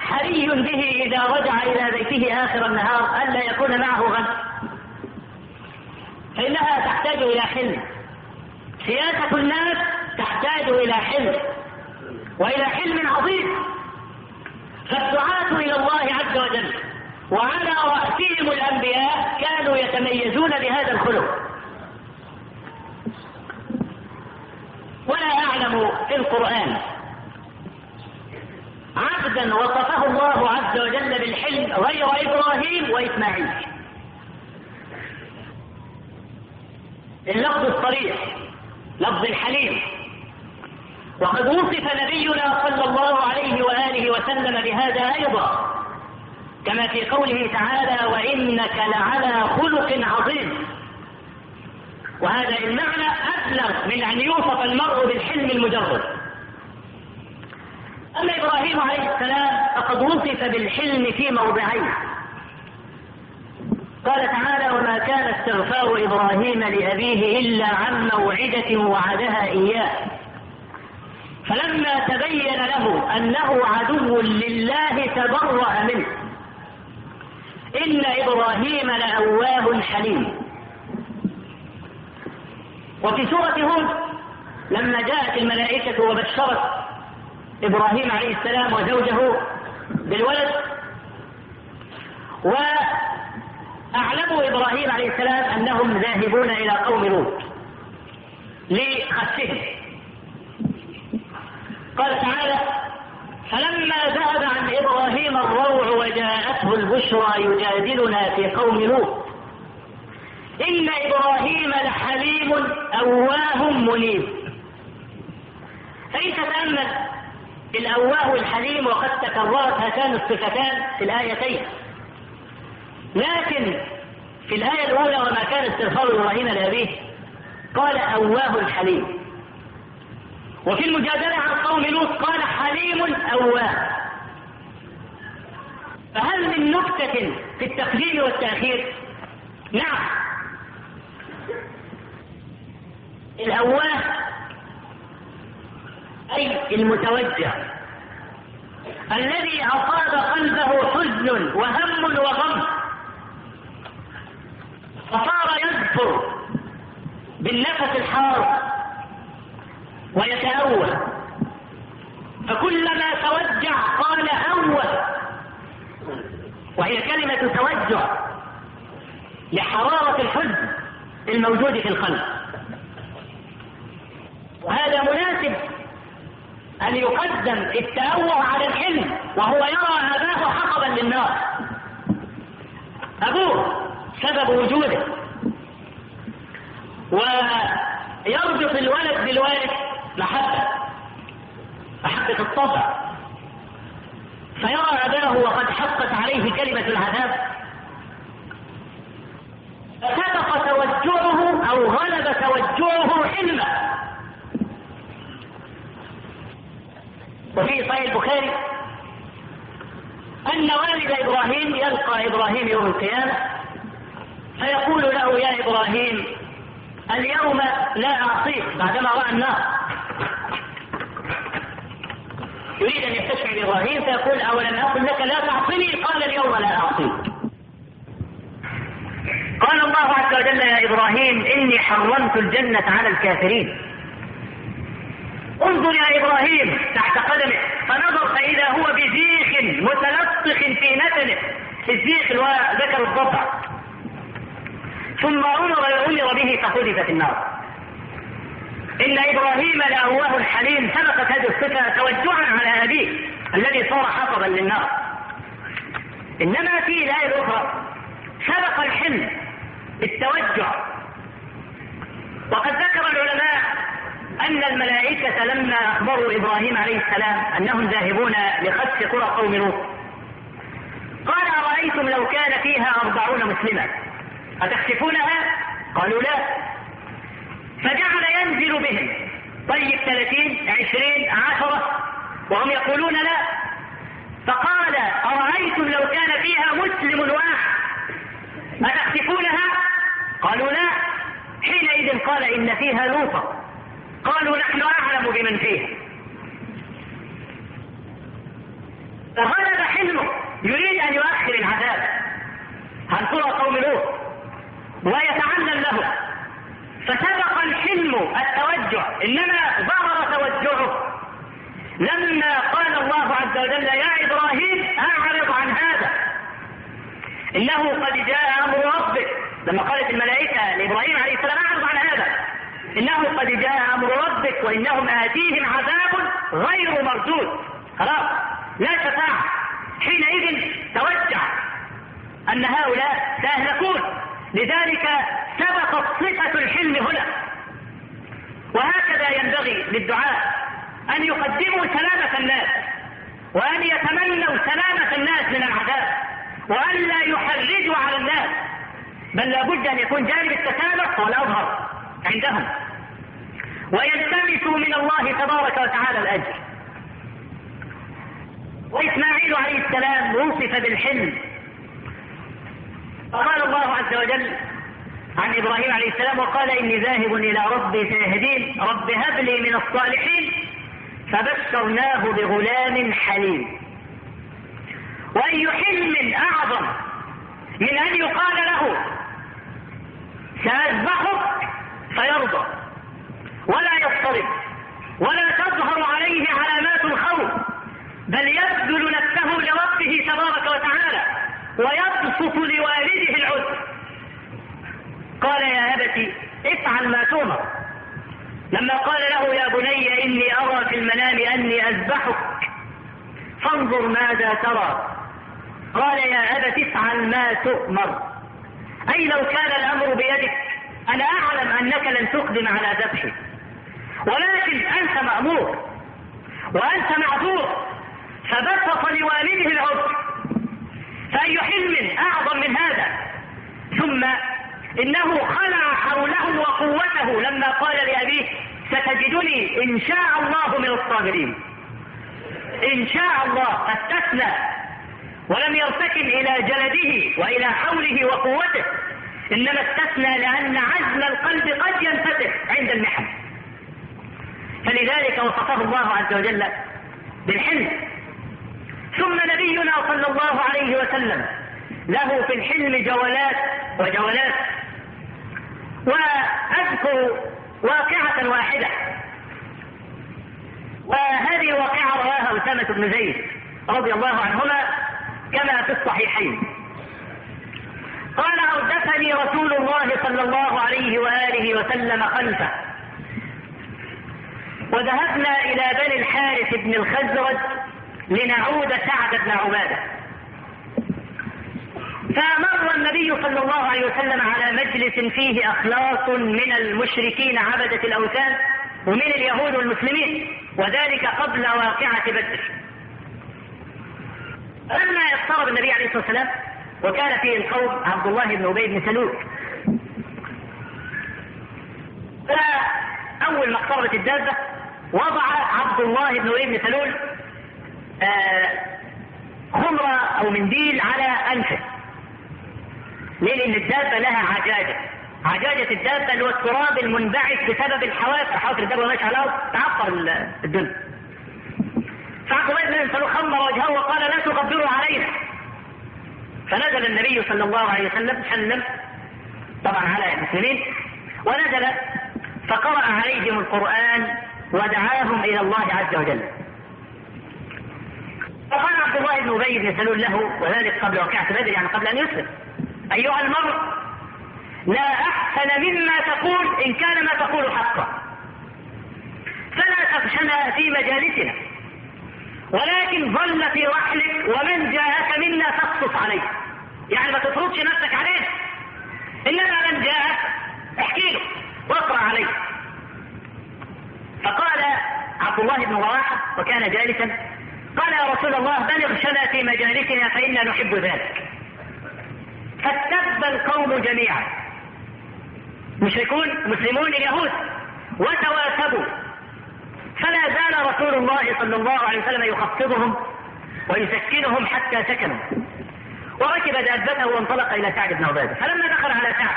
حري به إذا رجع إلى بيته آخر النهار ألا يكون معه غنم. فإنها تحتاج إلى حلم. سياسة الناس تحتاج إلى حلم وإلى حلم عظيم. فالدعاة إلى الله عز وجل وعلى رأسهم الأنبياء كانوا يتميزون بهذا الخلق. ولا أعلم في القرآن عبدا وصفه الله عز وجل بالحلم غير إبراهيم وإسماعيل. اللفظ الصريح لفظ الحليم. وقد وصف نبينا صلى الله عليه وآله وسلم بهذا أيضا. كما في قوله تعالى وإنك لعلى خلق عظيم وهذا المعنى أبلغ من أن يوصف المرء بالحلم المجرد. أما إبراهيم عليه السلام فقد وصف بالحلم في موضعين. قال تعالى وما كان استغفار إبراهيم لأبيه إلا عن موعدة وعدها إياه فلما تبين له أنه عدو لله تبرأ منه. إن إبراهيم لأواه حليم. وفي سورة هود لما جاءت الملائكة وبشرت إبراهيم عليه السلام وزوجه بالولد وأعلموا إبراهيم عليه السلام أنهم ذاهبون إلى قوم لوط لخسهم. قال تعالى فلما ذهب عن إبراهيم الروع وجاءته البشرى يجادلنا في قوم لوط. إن إبراهيم لحليم أواه منيب. فإن تتأمل الأواه الحليم وقد تكررت هاتان الصفتان في الآيتين. لكن في الآية الأولى وما كان استغفار إبراهيم لأبيه قال أواه الحليم. وفي المجادلة عن قوم لوط قال حليم أواه فهل من نكتة في التقديم والتأخير؟ نعم. الأواه أي المتوجع الذي أصاب قلبه حزن وهم وغم. فصار يذكر بالنفس الحار. ويتأوه فكلما توجع قال أوه وهي كلمة توجع لحرارة الحزن الموجود في القلب. وهذا مناسب أن يقدم التأوه على الحلم وهو يرى أباه حطبا للنار. أبوه سبب وجوده. ويربط الولد بالوالد محبة محبة الطبع. فيرى أباه وقد حقت عليه كلمة العذاب فسبق توجعه أو غلب توجعه حلمه وفي صحيح البخاري أن والد إبراهيم يلقى إبراهيم يوم القيامة. فيقول له يا إبراهيم اليوم لا أعصيك بعدما رأى النار. يريد أن يستشعر إبراهيم فيقول أولم أقل لك لا تعصني قال اليوم لا أعصيك قال الله عز وجل يا إبراهيم إني حرمت الجنة على الكافرين. انظر يا إبراهيم تحت قدمه. فنظر فإذا هو بزيخ متلطخ في نتنه الزيخ ذكر الضبع ثم أمر أمر به فحذف في النار. إن إبراهيم لأواه حليم سبقت هذه الصفة توجعا على أبيه الذي صار حطبا للنار. إنما في الآية الأخرى سبق الحلم التوجع وقد ذكر العلماء أن الملائكة لما أخبروا إبراهيم عليه السلام أنهم ذاهبون لخسف قرى قوم لوط قال أرأيتم لو كان فيها أربعون مسلما؟ أتخسفونها؟ قالوا لا. فجعل ينزل بهم. طيب ثلاثين عشرين عشرة. وهم يقولون لا. فقال أرأيتم لو كان فيها مسلم واحد؟ أتخسفونها؟ قالوا لا. حينئذ قال إن فيها لوطا. قالوا نحن أعلم بمن فيها. فغلب حلمه. يريد أن يؤخر العذاب. عن قرى قوم لوط؟ ويتعلم له. فسبق الحلم التوجع إنما ظهر توجعه. لما قال الله عز وجل يا إبراهيم أعرض عن هذا. إنه قد جاء أمر ربك لما قالت الملائكة لإبراهيم عليه السلام أعرض عن هذا. إنه قد جاء أمر ربك وإنهم آتيهم عذاب غير مردود. خلاص لا شفاعة حينئذ توجع أن هؤلاء سيهلكون. لذلك سبقت صفة الحلم هنا. وهكذا ينبغي للدعاء أن يقدموا سلامة الناس وأن يتمنوا سلامة الناس من العذاب وأن لا يحرجوا على الناس. بل لابد أن يكون جانب التسامح هو الأظهر عندهم. ويلتمسوا من الله تبارك وتعالى الأجر. وإسماعيل عليه السلام وصف بالحلم فقال الله عز وجل عن إبراهيم عليه السلام وقال إني ذاهب إلى ربي سيهدين رب هب لي من الصالحين فبشرناه بغلام حليم. وأي حلم أعظم من أن يقال له سأذبحك فيرضى ولا يضطرب ولا تظهر عليه علامات الخوف بل يبذل نفسه لربه تبارك وتعالى ويبسط لوالده قال يا أبت افعل ما تؤمر. لما قال له يا بني إني أرى في المنام أني أذبحك. فانظر ماذا ترى. قال يا أبت افعل ما تؤمر. أي لو كان الأمر بيدك أنا أعلم أنك لن تقدم على ذبحي. ولكن أنت مأمور وأنت معذور. فبسط لوالده العذر. فأي حلم أعظم من هذا؟ ثم إنه خلع حوله وقوته. لما قال لأبيه ستجدني إن شاء الله من الصابرين. إن شاء الله استثنى ولم يرتكن إلى جلده وإلى حوله وقوته. إنما استثنى لأن عزم القلب قد ينفتح عند المحن. فلذلك وصفه الله عز وجل بالحلم. ثم نبينا صلى الله عليه وسلم له في الحلم جولات وجولات وأذكر واقعة واحدة. وهذه واقعة رواها أسامة بن زيد رضي الله عنهما كما في الصحيحين. قال أردفني رسول الله صلى الله عليه وآله وسلم خلفه. وذهبنا إلى بني الحارث بن الخزرج لنعود سعد بن عبادة. فمر النبي صلى الله عليه وسلم على مجلس فيه أخلاص من المشركين عبدة الأوثان ومن اليهود والمسلمين وذلك قبل واقعة بدر. لما اقترب النبي عليه الصلاة والسلام وكان فيه القوم عبد الله بن أبي بن سلول. اول ما اقتربت الدابة وضع عبد الله بن أبي بن سلول آه خمرة أو منديل على أنفه. ليه؟ لأن الدابة لها عجاجة. عجاجة الدابة اللي هو التراب المنبعث بسبب الحوافر حوافر الدابة ماشية على الأرض تعطر الدنيا فعبد الله بن سلول خمر وجهه وقال لا تغبروا علينا. فنزل النبي صلى الله عليه وسلم سلم طبعا على المسلمين ونزل فقرأ عليهم القرآن ودعاهم إلى الله عز وجل. فقال عبد الله بن أبي بن سلول له وذلك قبل وقعة بدر يعني قبل أن يسلم أيها المرء لا أحسن مما تقول إن كان ما تقول حقا. فلا تخشنا في مجالسنا ولكن ظل في رحلك ومن جاءك منا تقصص عليه يعني ما تفرضش نفسك عليه. إنما من جاءك احكي له واقرأ عليه. فقال عبد الله بن رواحة وكان جالسا قال يا رسول الله بلغ شنا في مجالسنا فإنا نحب ذلك. فاستب القوم جميعا. مشركون مسلمون اليهود. وتواسبوا فلا زال رسول الله صلى الله عليه وسلم يخفضهم ويسكنهم حتى سكنوا. وركب دابته وانطلق إلى سعد بن عباده فلما دخل على سعد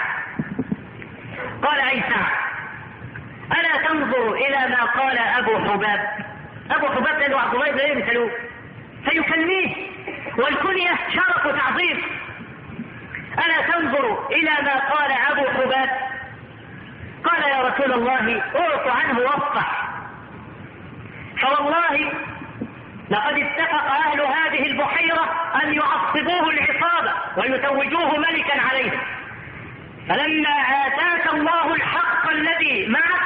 قال أي سعد؟ ألا تنظر إلى ما قال أبو حباب؟ أبو حباب لأنه عبد الله بن سلول. فيكلميه والكنيه شرف وتعظيم ألا تنظر إلى ما قال أبو حباب؟ قال يا رسول الله أعط عنه واصفح فوالله لقد اتفق أهل هذه البحيرة أن يعصبوه العصابة ويتوجوه ملكا عليهم فلما آتاك الله الحق الذي معك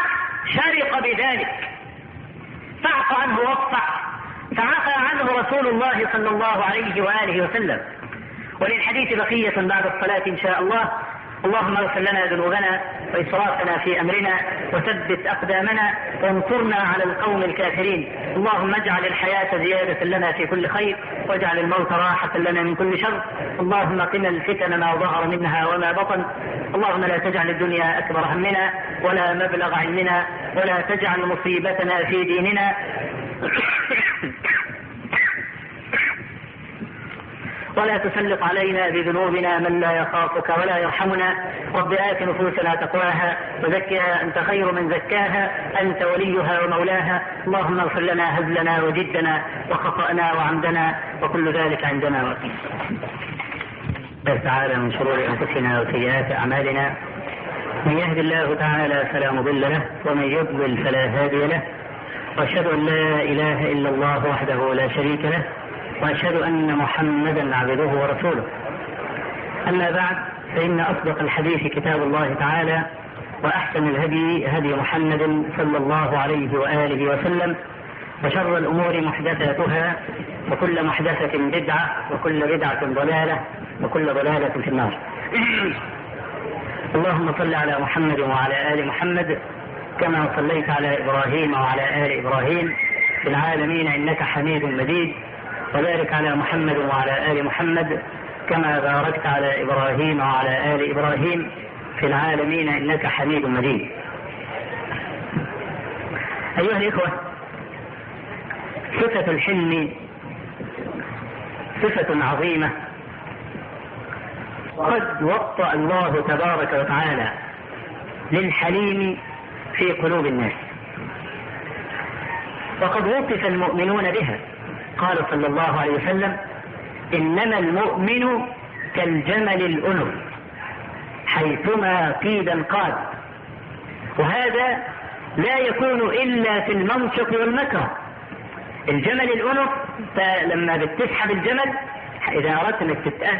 شرق بذلك. فاعف عنه واصفح فعفى عنه رسول الله صلى الله عليه وآله وسلم. وللحديث بقية بعد الصلاة إن شاء الله. اللهم اغفر لنا ذنوبنا وإسرافنا في أمرنا وثبت أقدامنا وانصرنا على القوم الكافرين. اللهم اجعل الحياة زيادة لنا في كل خير واجعل الموت راحة لنا من كل شر. اللهم قنا الفتن ما ظهر منها وما بطن. اللهم لا تجعل الدنيا أكبر همنا ولا مبلغ علمنا ولا تجعل مصيبتنا في ديننا. ولا تسلط علينا بذنوبنا من لا يخافك ولا يرحمنا. رب آت نفوسنا تقواها وزكها أنت خير من زكاها. أنت وليها ومولاها. اللهم اغفر لنا هزلنا وجدنا وخطأنا وعمدنا وكل ذلك عندنا وكيل الله تعالى من شرور أنفسنا وسيئات أعمالنا. من يهد الله تعالى فلا مضل له ومن يضلل فلا هادي له. وأشهد أن لا إله إلا الله وحده لا شريك له. وأشهد أن محمدا عبده ورسوله. أما بعد فإن أصدق الحديث كتاب الله تعالى وأحسن الهدي هدي محمد صلى الله عليه وآله وسلم وشر الأمور محدثاتها وكل محدثة بدعة وكل بدعة ضلالة وكل ضلالة في النار. اللهم صل على محمد وعلى آل محمد كما صليت على إبراهيم وعلى آل إبراهيم في العالمين إنك حميد مجيد. وبارك على محمد وعلى آل محمد كما باركت على إبراهيم وعلى آل إبراهيم في العالمين إنك حميد مجيد. أيها الإخوة صفة الحلم صفة عظيمة. قد وطأ الله تبارك وتعالى للحليم في قلوب الناس. وقد وصف المؤمنون بها. قال صلى الله عليه وسلم إنما المؤمن كالجمل الانف حيثما قيد القاد وهذا لا يكون إلا في المنطق والمكره. الجمل الانف لما بتسحب الجمل إذا أردت إنك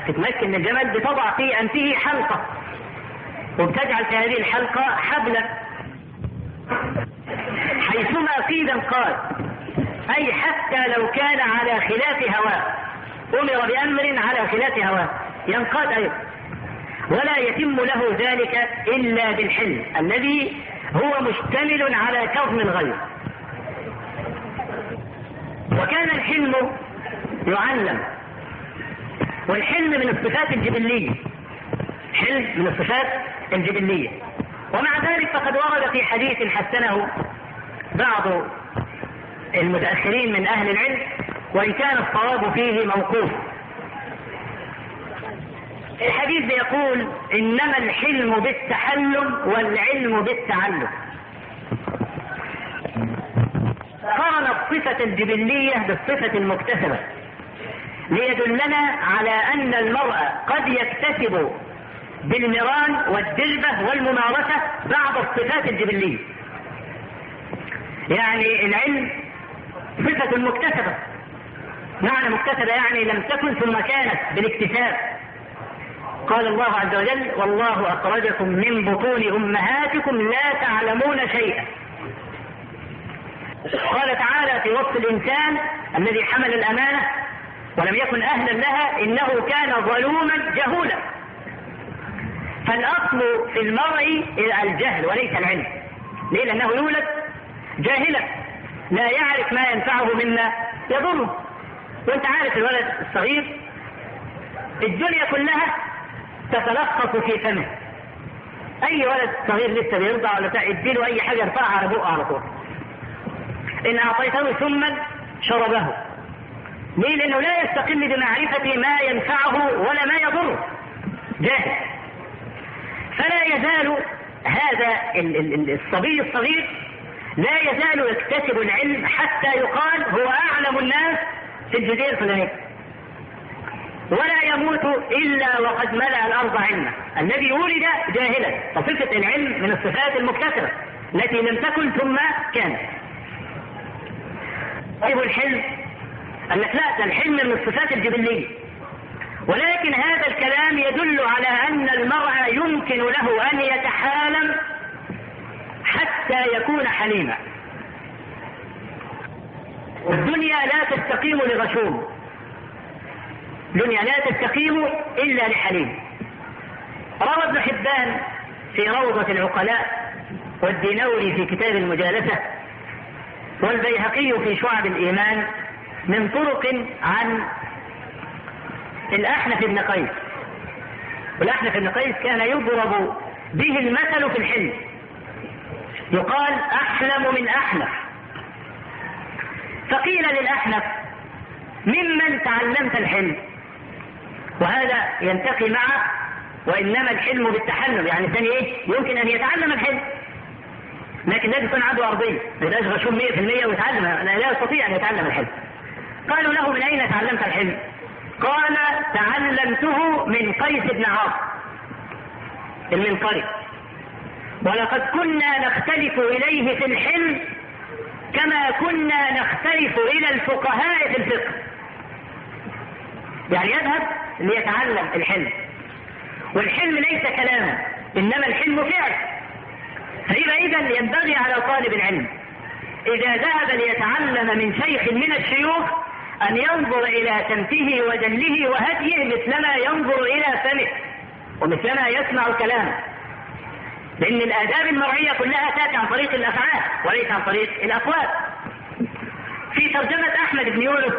تتمكن من الجمل بتضع في أنفه حلقة. وبتجعل في هذه الحلقة حبلا حيثما قيد القاد أي حتى لو كان على خلاف هواه. أمر بأمر على خلاف هواه. ينقاد أيضا. ولا يتم له ذلك إلا بالحلم الذي هو مشتمل على كظم الغيظ وكان الحلم يعلم. والحلم من الصفات الجبلية. حلم من الصفات الجبلية. ومع ذلك فقد ورد في حديث حسنه بعض المتأخرين من أهل العلم وإن كان الصواب فيه موقوف. الحديث يقول إنما الحلم بالتحلم والعلم بالتعلم. قارن الصفة الجبلية بالصفة المكتسبة ليدلنا على أن المرء قد يكتسب بالمران والدربة والممارسة بعض الصفات الجبلية. يعني العلم صفة مكتسبة. معنى مكتسبة يعني لم تكن ثم كانت بالاكتساب. قال الله عز وجل والله أخرجكم من بطون أمهاتكم لا تعلمون شيئا. قال تعالى في وصف الإنسان الذي حمل الأمانة ولم يكن أهلا لها إنه كان ظلوما جهولا. فالأصل في المرء الجهل وليس العلم. ليه؟ لأنه يولد جاهلا. لا يعرف ما ينفعه مما يضره وأنت عارف الولد الصغير الدنيا كلها تتلخص في فمه. أي ولد صغير لسه بيرضع ولا بتاع اديله أي حاجة يرفعها على بقه على طول. إن أعطيته ثم شربه. ليه؟ لأنه لا يستقل بمعرفة ما ينفعه ولا ما يضره. جاهل. فلا يزال هذا الصبي الصغير لا يزال يكتسب العلم حتى يقال هو أعلم الناس في الجزيرة الفلانية. ولا يموت إلا وقد ملأ الأرض علما الذي ولد جاهلا. فصفه العلم من الصفات المكتسبه التي لم تكن ثم كانت. طيب الحلم؟ لك لا الحلم من الصفات الجبلية. ولكن هذا الكلام يدل على أن المرء يمكن له أن يتحالم حتى يكون حليما. والدنيا لا تستقيم لغشوم. الدنيا لا تستقيم إلا لحليم. روى ابن حبان في روضة العقلاء والدينوري في كتاب المجالسة والبيهقي في شعب الإيمان من طرق عن الأحنف بن قيس. والأحنف بن قيس كان يضرب به المثل في الحلم. يقال أحلم من أحنف فقيل للأحنف ممن تعلمت الحلم؟ وهذا ينتقي معه وإنما الحلم بالتحلم يعني الثاني إيه؟ يمكن أن يتعلم الحلم. لكن لازم يكون عنده أرضية ما يبقاش غشوم 100% ويتعلم لا يستطيع أن يتعلم الحلم. قالوا له من أين تعلمت الحلم؟ قال تعلمته من قيس بن عاص المنقري. ولقد كنا نختلف إليه في الحلم كما كنا نختلف إلى الفقهاء في الفقه. يعني يذهب ليتعلم الحلم. والحلم ليس كلاما إنما الحلم فعل. فيبقى إذا ينبغي على طالب العلم إذا ذهب ليتعلم من شيخ من الشيوخ أن ينظر إلى سمته ودله وهديه مثلما ينظر إلى فمه ومثلما يسمع كلامه لأن الآداب المرعية كلها تأتي عن طريق الأفعال وليس عن طريق الأقوال. في ترجمة أحمد بن يونس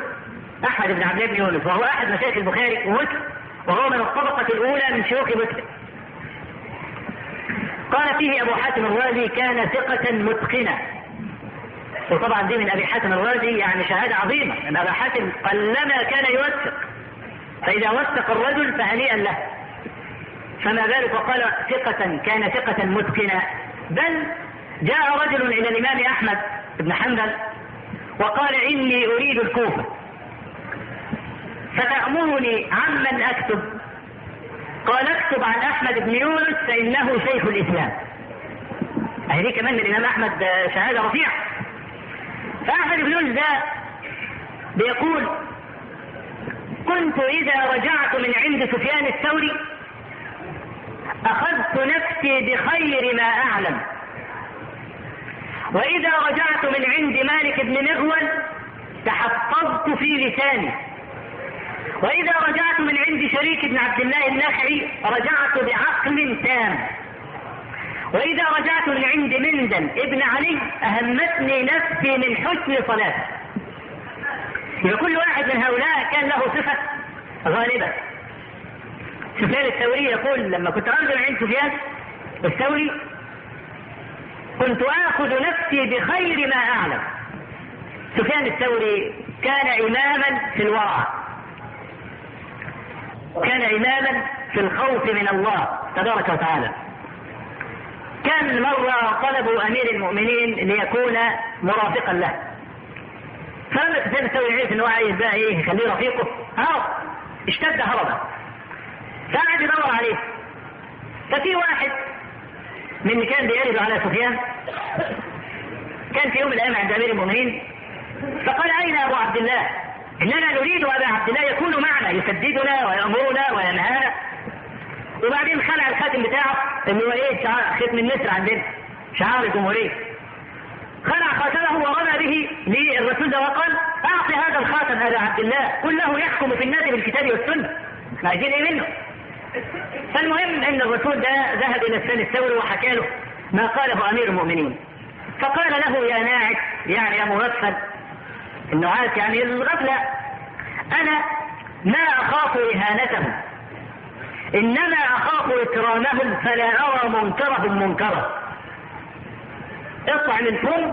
أحمد بن عبد الله بن يونس وهو أحد مشايخ البخاري ومسلم وهو من الطبقة الأولى من شيوخ مسلم. قال فيه أبو حاتم الرازي كان ثقة متقنا وطبعا دي من أبي حاتم الرازي يعني شهادة عظيمة أن أبا حاتم قلما كان يوثق فإذا وثق الرجل فهنيئا له فما بالك وقال ثقة كان ثقة متقنا بل جاء رجل إلى الإمام أحمد بن حنبل وقال إني أريد الكوفة. فتأمرني عمن أكتب؟ قال اكتب عن أحمد بن يونس فإنه شيخ الإسلام. هذه كمان من الإمام أحمد شهادة رفيعة. فأحمد بن يونس ده بيقول كنت إذا رجعت من عند سفيان الثوري أخذت نفسي بخير ما أعلم. وإذا رجعت من عند مالك بن مغول تحفظت في لساني. وإذا رجعت من عند شريك بن عبد الله النخعي رجعت بعقل تام. وإذا رجعت من عند مندل ابن علي أهمتني نفسي من حسن صلاته. يبقى كل واحد من هؤلاء كان له صفة غالبة. سفيان الثوري يقول لما كنت أرجع عند سفيان الثوري كنت آخذ نفسي بخير ما أعلم. سفيان الثوري كان إماما في الورع. كان إماما في الخوف من الله تبارك وتعالى. كان مرة طلبوا أمير المؤمنين ليكون مرافقا له؟ فلما سفيان الثوري عرف إن هو عايز بقى إيه يخليه رفيقه هرب اشتد هربا. فقعد يدور عليه. ففي واحد من اللي كان بيرد على سفيان. كان في يوم من الأيام عند أمير المؤمنين. فقال أين أبو عبد الله؟ إننا نريد أبا عبد الله يكون معنا يسددنا ويأمرنا وينهانا. وبعدين خلع الخاتم بتاعه اللي هو إيه؟ شعار ختم النسر عندنا. شعار الجمهورية. خلع خاتمه ورمى به للرسول ده وقال أعطي هذا الخاتم أبا عبد الله. قل له يحكم في الناس بالكتاب والسنة. إحنا عايزين إيه منه؟ فالمهم إن الرسول ده ذهب إلى الثاني الثوري وحكى له ما قاله أمير المؤمنين. فقال له يا ناعس يعني يا مغفل النعاس يعني الغفلة؟ أنا ما أخاف إهانتهم. إنما أخاف إكرامهم فلا أرى منكرهم منكرا. اطلع من فم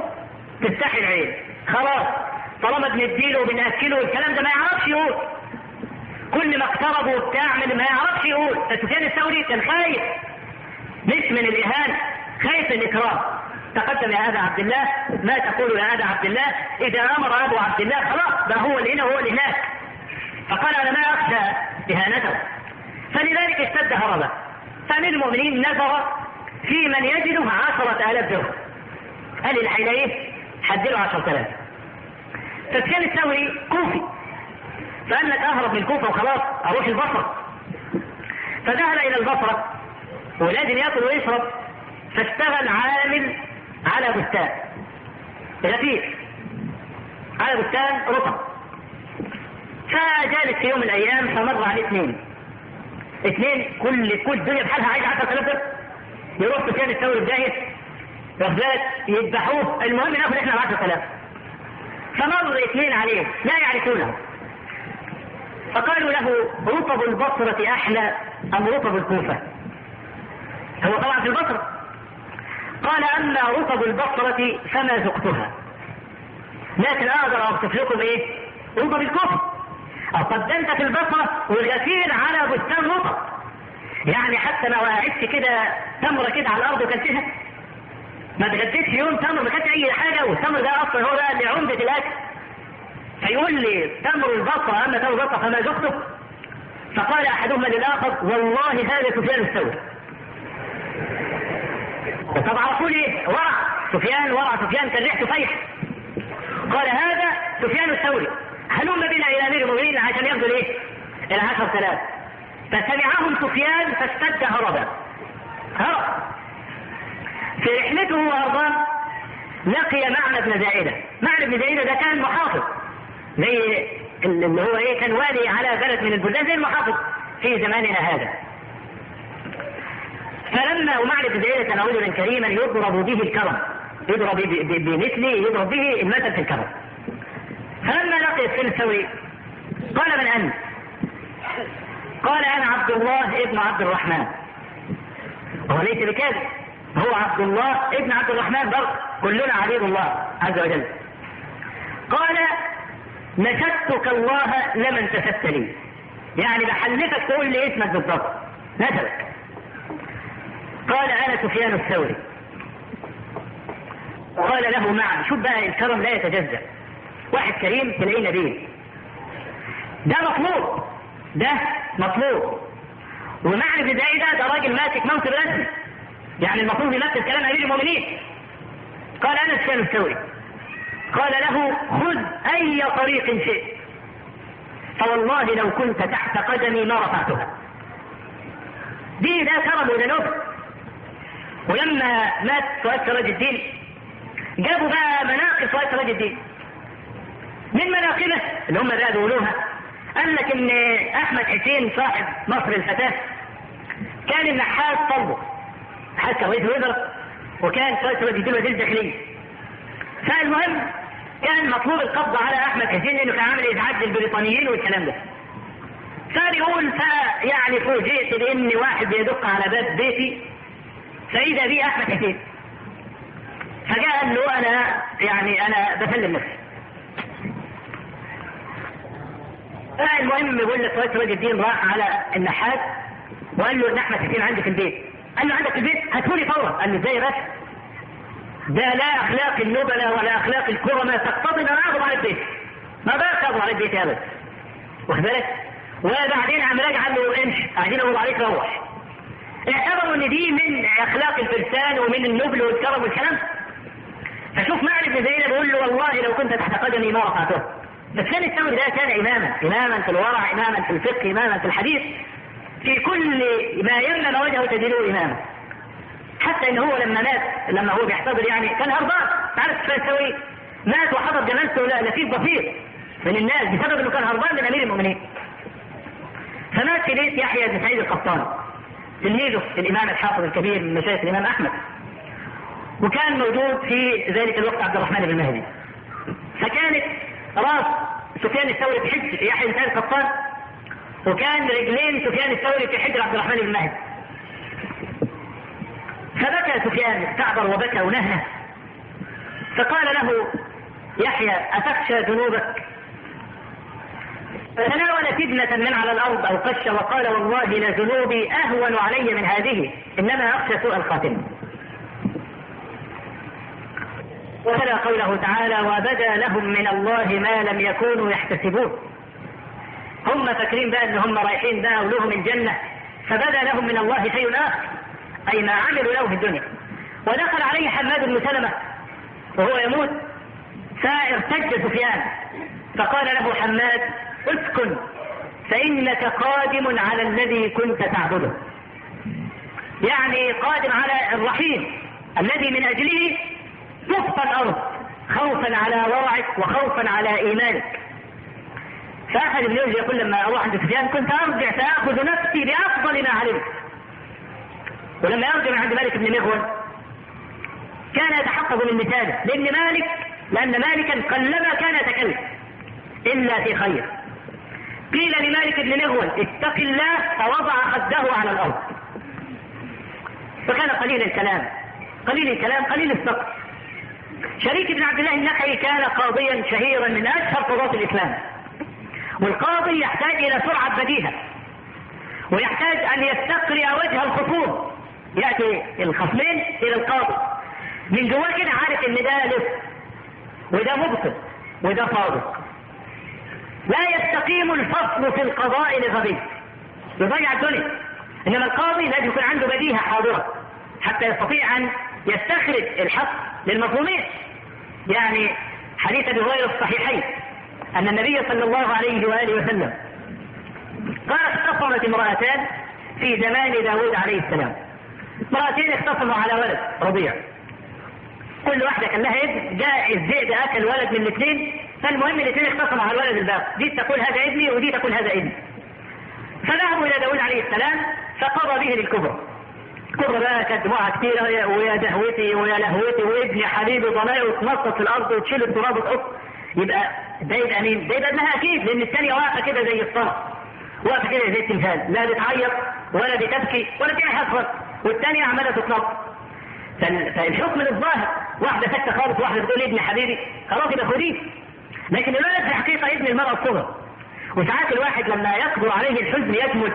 تفتح العين. خلاص طالما بنديله وبنأكله الكلام ده ما يعرفش يقول كل ما اقتربوا وبتاع من ما يعرفش يقول. فسفيان الثوري كان خايف. مش من الإهانة خايف الاكرام تقدم يا ابا عبد الله. ما تقول يا ابا عبد الله؟ إذا أمر أبو عبد الله خلاص ده هو اللي هنا وهو اللي هناك. فقال أنا ما أخشى إهانته. فلذلك اشتد هربا. فامير المؤمنين نظر في من يجده عشرة آلاف درهم. قال الحين إيه حدله عشرة آلاف. فسفيان الثوري كوفي. فقال لك أهرب من الكوفه وخلاص أروح البصرة. فذهب إلى البصرة ولازم ياكل ويشرب فاشتغل عامل على بستان. غفير على بستان رطب. فجالس في يوم من الأيام فمر عليه اثنين. اثنين كل كل الدنيا بحالها عايز 10000 درهم يروح سفيان الثوري بدايه واخد يذبحوه المهم ناخد إحنا ال 10000 فمر اثنين عليه لا يعرفونه. فقالوا له رطب البصرة أحلى أم رطب الكوفة؟ هو طبعا في البصرة قال أما رطب البصرة فما ذقتها. لكن أقدر أوصف لكم إيه؟ رطب الكوفة. قدمت في البصرة والغسيل على بستان رطب. يعني حتى لو قعدت كده تمرة كده على الأرض وكلتها. ما اتغديتش يوم تمر ما كانت أي حاجة والتمر ده أصلا هو ده اللي عمدة الأكل. فيقول لي تمر البصرة أما تمر البصرة فما ذقته فقال أحدهما للآخر والله هذا سفيان الثوري. طب عرفوا لي ورع سفيان ورع سفيان كان ريحته فيح قال هذا سفيان الثوري. هلم بنا إلى أمير المؤمنين عشان ياخذوا الايه؟ العشر ثلاث فسمعهم سفيان فاشتد هربا. هرب. في رحلته وهربان لقي معنى بن زائدة. معنى بن زائدة ده كان محافظ. زي اللي هو إيه؟ كان والي على بلد من البلدان زي المحافظ في زماننا هذا. فلما بن زائدة كان رجلا كريما يضرب به الكرم. يضرب بمثله يضرب به المثل في الكرم. فلما لقي السن الثوري قال من أنت؟ قال أنا عبد الله ابن عبد الرحمن. وهو ليس بكاذب. هو عبد الله ابن عبد الرحمن برضه كلنا عبيد الله عز وجل. قال نشدتك الله لما انتسبت لي. يعني بحلفك تقول لي اسمك بالضبط. نشدك. قال أنا سفيان الثوري. قال له نعم شوف بقى الكرم لا يتجزأ. واحد كريم تلاقيه نبيل. ده مطلوب. ده مطلوب. ومعنى في ده ده راجل ماسك منصب رسمي. يعني المفروض ينفذ كلام أمير المؤمنين. قال أنا سفيان الثوري. قال له خذ أي طريق شئت. فوالله لو كنت تحت قدمي ما رفعتها دي ده كرم وده نبل ولما مات فؤاد سراج الدين جابوا بقى مناقب فؤاد سراج الدين. من مناقبه؟ اللي هم بقى بيقولوها قال لك إن أحمد حسين صاحب مصر الفتاة كان النحاس طلبه. نحاس كان الوزراء وكان فؤاد سراج الدين وزير الداخلية. فالمهم كان مطلوب القبض على أحمد حسين لأنه كان عامل إزعاج للبريطانيين والكلام ده. فبيقول فيعني فوجئت بان واحد بيدق على باب بيتي فإذا بي أحمد حسين. فجاء قال له أنا يعني أنا بسلم نفسي المهم بيقول لك رئيس رجل الدين راح على النحات وقال له إن أحمد حسين عندي في البيت. قال له عندك في البيت؟ هاتهولي فورا. قال له إزاي يا باشا؟ ده لا أخلاق النبلاء ولا أخلاق الكرماء تقتضي ان أنا اقبض على البيت. ما بقى اقبض على البيت ابدا واخد بالك؟ وبعدين عم راجع قال له امشي. عايزين عليك روح. اعتبروا إن دي من أخلاق الفرسان ومن النبل والكرم والكلام. فشوف معرف بن زينب بيقول له والله لو كنت تحت قدمي ما وقعته. بس كان الثوري ده كان إماما. إماما في الورع إماما في الفقه إماما في الحديث. في كل ما يمنى وجهه تجده إماما. حتى ان هو لما مات لما هو بيحتضر يعني كان هربان. تعرف كيف يسوي مات وحضر جنازته. لطيف بسيط من الناس بسبب إنه كان هربان من أمير المؤمنين. فمات في بيت يحيى بن سعيد القطان تلميذه الإمام الحافظ الكبير من مشايخ الإمام أحمد. وكان موجود في ذلك الوقت عبد الرحمن بن مهدي. فكانت راس سفيان الثوري في حجر يحيى بن سعيد القطان وكان رجلين سفيان الثوري في حجر عبد الرحمن بن مهدي. فبكى سفيان استعبر وبكى ونهى. فقال له يحيى أتخشى ذنوبك فتناول تبنة من على الأرض أو قش وقال والله لذنوبي أهون علي من هذه إنما أخشى سوء الخاتمة وتلا قوله تعالى وبدا لهم من الله ما لم يكونوا يحتسبون. هم فاكرين بقى ان هم رايحين بقى ولهم الجنة فبدا لهم من الله شيء آخر. أي ما عملوا له في الدنيا. ودخل عليه حماد بن سلمة وهو يموت. فارتج سفيان. فقال له حماد اسكن. فإنك قادم على الذي كنت تعبده. يعني قادم على الرحيم الذي من أجله تخفى الأرض خوفا على ورعك وخوفا على إيمانك. فأحد ابن يقول لما أروح عند سفيان كنت أرجع فاخذ نفسي بأفضل ما علمت. ولما يرجع من عند مالك بن مغول كان يتحقق من مثاله لأن مالك لأن مالكا قلما كان يتكلم إلا في خير. قيل لمالك بن مغول اتق الله فوضع خده على الأرض. فكان قليل الكلام قليل الكلام قليل السقط شريك بن عبد الله النخعي كان قاضيا شهيرا من أشهر قضاة الإسلام. والقاضي يحتاج إلى سرعة بديهة ويحتاج أن يستقرئ وجه الخصوم. يأتي الخصمين إلى القاضي. من جواه كده عارف إن ده لص وده مبطل وده صادق. لا يستقيم الفصل في القضاء لغبي يضيع الدنيا. إنما القاضي لازم يكون عنده بديهة حاضرة حتى يستطيع أن يستخرج الحق للمظلومين. يعني حديث أبي هريرة الصحيحين أن النبي صلى الله عليه وآله وسلم قال اختصمت امرأتان في زمان داود عليه السلام. امرأتين اختصموا على ولد رضيع كل واحدة كان لها ابن جاء الذئب أكل ولد من الاثنين. فالمهم الاثنين اختصموا على الولد الباقي دي تقول هذا ابني ودي تقول هذا ابني. فذهبوا إلى داود عليه السلام فقضى به للكبرى. الكبرى بقى كانت دموعها كتيرة ويا دهوتي ويا لهوتي وابني حبيبي ضنايا وتنطط في الأرض وتشيل التراب وتحط يبقى ده يبقى مين؟ ده يبقى أبنها أكيد لأن الثانية واقفة كده زي الصنم واقفة كده زي التمثال. لا بتعيط ولا بتبكي ولا بتعمل حاجة والثانيه عمالة تتنطط. فالحكم للظاهر واحدة ساكتة خالص واحدة بتقول ابني حبيبي. خلاص يبقى خديه. لكن الولد في الحقيقة ابن المرأة الصغرى. وساعات الواحد لما يكبر عليه الحزن يجمد.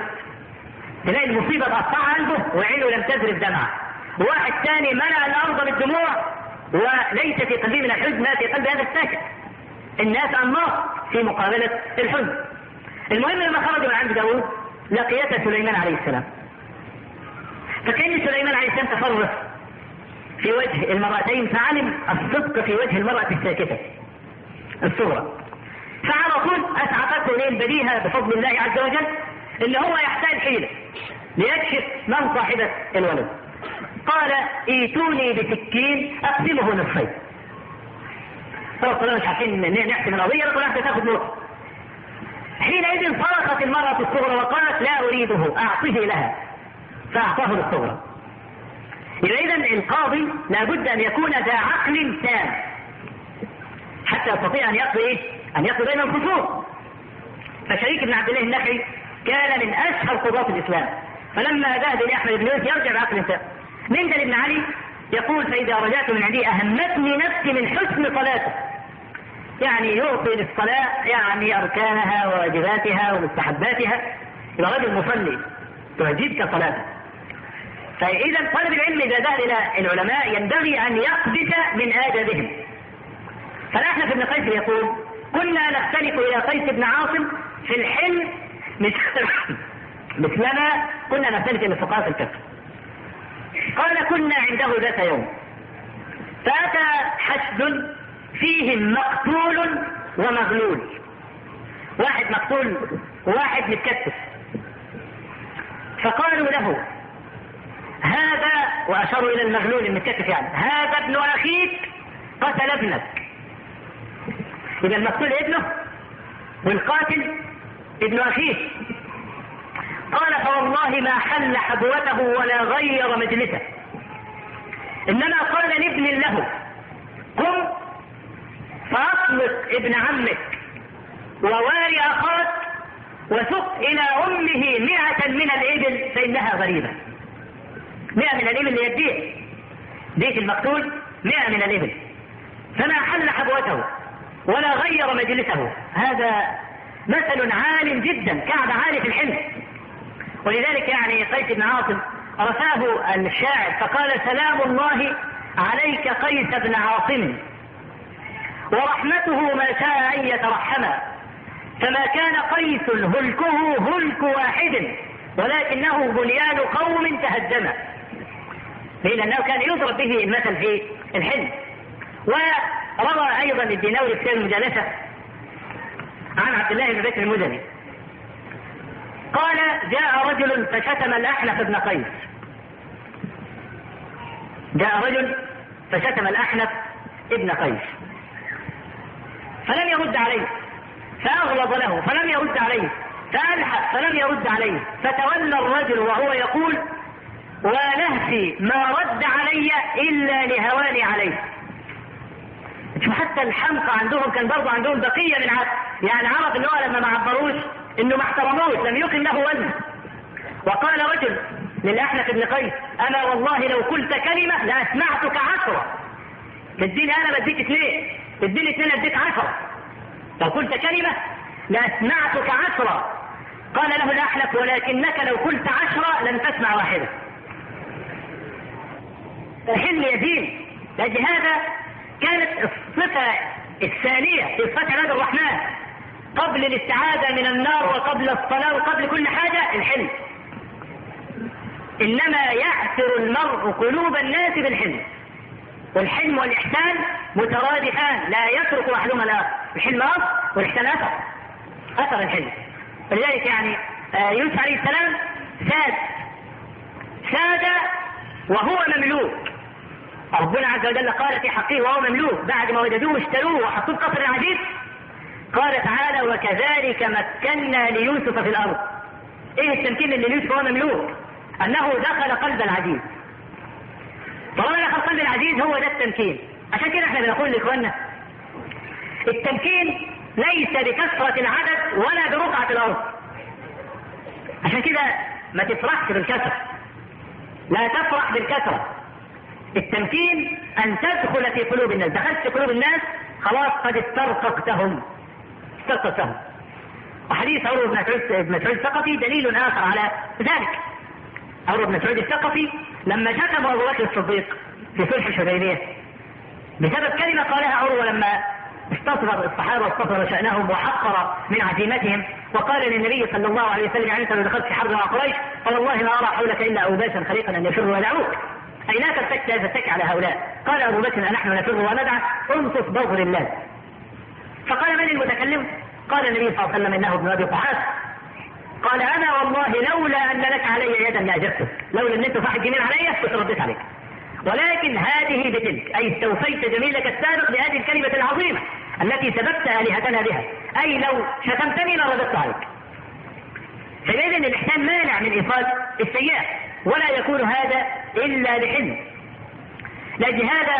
تلاقي المصيبة تقطع قلبه وعينه لم تذرف دمعه. واحد ثاني ملأ الأرض بالدموع وليس في قلبه من الحزن ما في قلب هذا الساكت. الناس انماط في مقابلة الحزن. المهم لما خرجوا من عند داوود لقيته سليمان عليه السلام. فكان سليمان عليه السلام تفرس في وجه المرأتين فعلم الصدق في وجه المرأة الساكتة الصغرى فعلى طول اسعفته ليه البديهة بفضل الله عز وجل ان هو يحتاج حيلة ليكشف من صاحبة الولد قال ايتوني بسكين اقسمه نصفين طبعا كلنا مش عارفين نحسم القضية كل واحدة تاخد نقطة حينئذ صرخت المرأة الصغرى وقالت لا أريده أعطه لها فأعطاه للصغرى إذا القاضي لابد أن يكون ذا عقل تام. حتى يستطيع أن يقضي إيه؟ أن يقضي بين الخصوم فشريك بن عبد الله النخعي كان من أشهر قضاة الإسلام. فلما ذهب إلى أحمد بن يوسف يرجع بعقل تام. مندل بن علي يقول فإذا رجعت من عندي أهمتني نفسي من حسن صلاته. يعني يعطي للصلاة يعني أركانها وواجباتها ومستحباتها. يبقى رجل مصلي. تعجبك صلاته. فإذا طالب العلم إذا ذهب إلى العلماء ينبغي أن يقبس من آدابهم فالأحنف بن قيس يقول كنا نختلف إلى قيس بن عاصم في الحلم مثلما كنا نختلف إلى فقهاء الكفر قال كنا عنده ذات يوم. فأتى حشد فيهم مقتول ومغلول. واحد مقتول وواحد متكتف. فقالوا له هذا واشاروا إلى المغلول المتكتف يعني. هذا ابن أخيك قتل ابنك. إذا المقتول ابنه والقاتل ابن أخيه. قال فوالله ما حل حبوته ولا غير مجلسه. إنما قال لابن له قم فأطلق ابن عمك وواري أخاك وسق إلى أمه مئة من الإبل فإنها غريبة. مئة من الإبل ليديه. بيت المقتول مئة من الإبل. فما حل حبوته ولا غير مجلسه. هذا مثل عال جدا كعب عالي في الحلم ولذلك يعني قيس بن عاصم رفاه الشاعر فقال سلام الله عليك قيس بن عاصم. ورحمته ما شاء أن يترحما فما كان قيس هلكه هلك واحد ولكنه بنيان قوم تهدم لأنه كان يضرب به المثل في الحلم. وروى أيضا الدينوري في المجالسة عن عبد الله بن بكر المدني. قال جاء رجل فشتم الأحنف بن قيس. جاء رجل فشتم الأحنف ابن قيس. فلم يرد عليه فأغلظ له فلم يرد عليه فألحق فلم يرد عليه. فتولى الرجل وهو يقول ونهسي ما رد علي إلا لهواني عليه. شوف حتى الحمقى عندهم كان برضه عندهم بقية من عقل يعني عرف ان هو لما ما عبروش إنه ما احترموش لم يقم له وزن. وقال رجل للأحنف بن قيس أنا والله لو قلت كلمة لأسمعتك عشرة. تديني أنا بديك اثنين. تديني اثنين أديك عشرة. لو قلت كلمة لأسمعتك عشرة. قال له الأحنف ولكنك لو قلت عشرة لم تسمع واحدة. الحلم يزيد. لأجل هذا كانت الصفة الثانية في صفات عباد الرحمن. قبل الاستعاذة من النار وقبل الصلاة وقبل كل حاجة الحلم. إنما يعثر المرء قلوب الناس بالحلم. والحلم والإحسان مترادفان. لا يترك أحدهما الآخر. الحلم أصل والإحسان أثر. أثر الحلم. ولذلك يعني يوسف عليه السلام ساد. ساد وهو مملوك. ربنا عز وجل قال في حقه وهو مملوك. بعد ما وجدوه اشتروه وحطوه في قصر العزيز قال تعالى وكذلك مكنا ليوسف في الأرض. إيه التمكين اللي ليوسف وهو مملوك؟ أنه دخل قلب العزيز طالما دخل قلب العزيز هو ده التمكين. عشان كده إحنا بنقول لإخواننا التمكين ليس بكثرة العدد ولا برقعة الأرض. عشان كده ما تفرحش بالكثرة. لا تفرح بالكثرة. التمكين أن تدخل في قلوب الناس. دخلت في قلوب الناس خلاص قد استرققتهم. استرققتهم. وحديث عروة بن مسعود بن مسعود الثقفي دليل آخر على ذلك. عروة بن مسعود الثقفي لما شتم أبو بكر الصديق في صلح الحديبية بسبب كلمة قالها عروه لما استصغر الصحابة واستظهر شأنهم وحقر من عزيمتهم وقال للنبي صلى الله عليه وسلم يعني إنت لو دخلت في حرب مع قريش فوالله ما أرى حولك إلا اوباشا خليقا أن يفروا ويدعوك. ايناك ارتكت هذا التك على هؤلاء. قال أبو بكر نحن نفر وندع انصف بظهر الله. فقال من المتكلم؟ قال النبي صلى الله عليه وسلم إنه ابن أبي قحافه قال أنا والله لولا أن لك علي يدا لاجبتك لولا أن انت صاحب جميل علي كنت رديت عليك. ولكن هذه بتلك أي استوفيت جميلك السابق بهذه الكلمة العظيمة التي سببت آلهتنا بها. أي لو شتمتني لرددت عليك. فاذا الإحسان مانع من إيصال السيئه ولا يكون هذا إلا بحلم لأجل هذا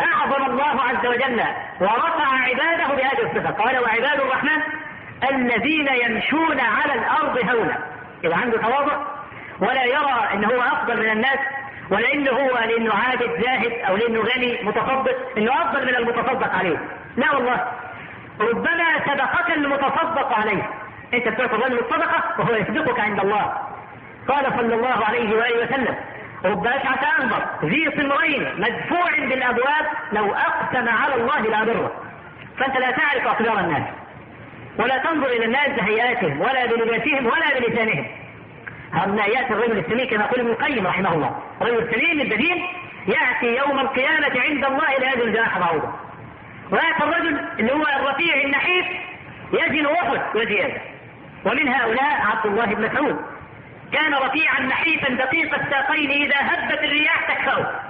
أعظم الله عز وجل ورفع عباده بهذه الصفة. قال وعباد الرحمن الذين يمشون على الأرض هونا إذا عنده تواضع. ولا يرى ان هو أفضل من الناس ولا هو لأنه عابد زاهد أو لأنه غني متصدق. إنه أفضل من المتصدق عليه. لا والله. ربما سبقك المتصدق عليه. أنت بتعطي الرجل الصدقه وهو يسبقك عند الله. قال صلى الله عليه وآله وسلم رب أشعث اغبر ذي صمرين مدفوع بالأبواب لو أقسم على الله لابره فأنت لا تعرف أقدار الناس ولا تنظر إلى الناس بهيئاتهم ولا بلباسهم ولا بلسانهم. هؤلاء يأتي الرجل السمين كما يقول ابن القيم رحمه الله. الرجل السمين البدين يأتي يوم القيامة عند الله لا يجد جناح بعوضه ويأتي الرجل اللي هو الرفيع النحيف يزن احد وزيادة. ومن هؤلاء عبد الله بن مسعود. كان رفيعا نحيفا دقيق الساقين إذا هبت الرياح تكفاه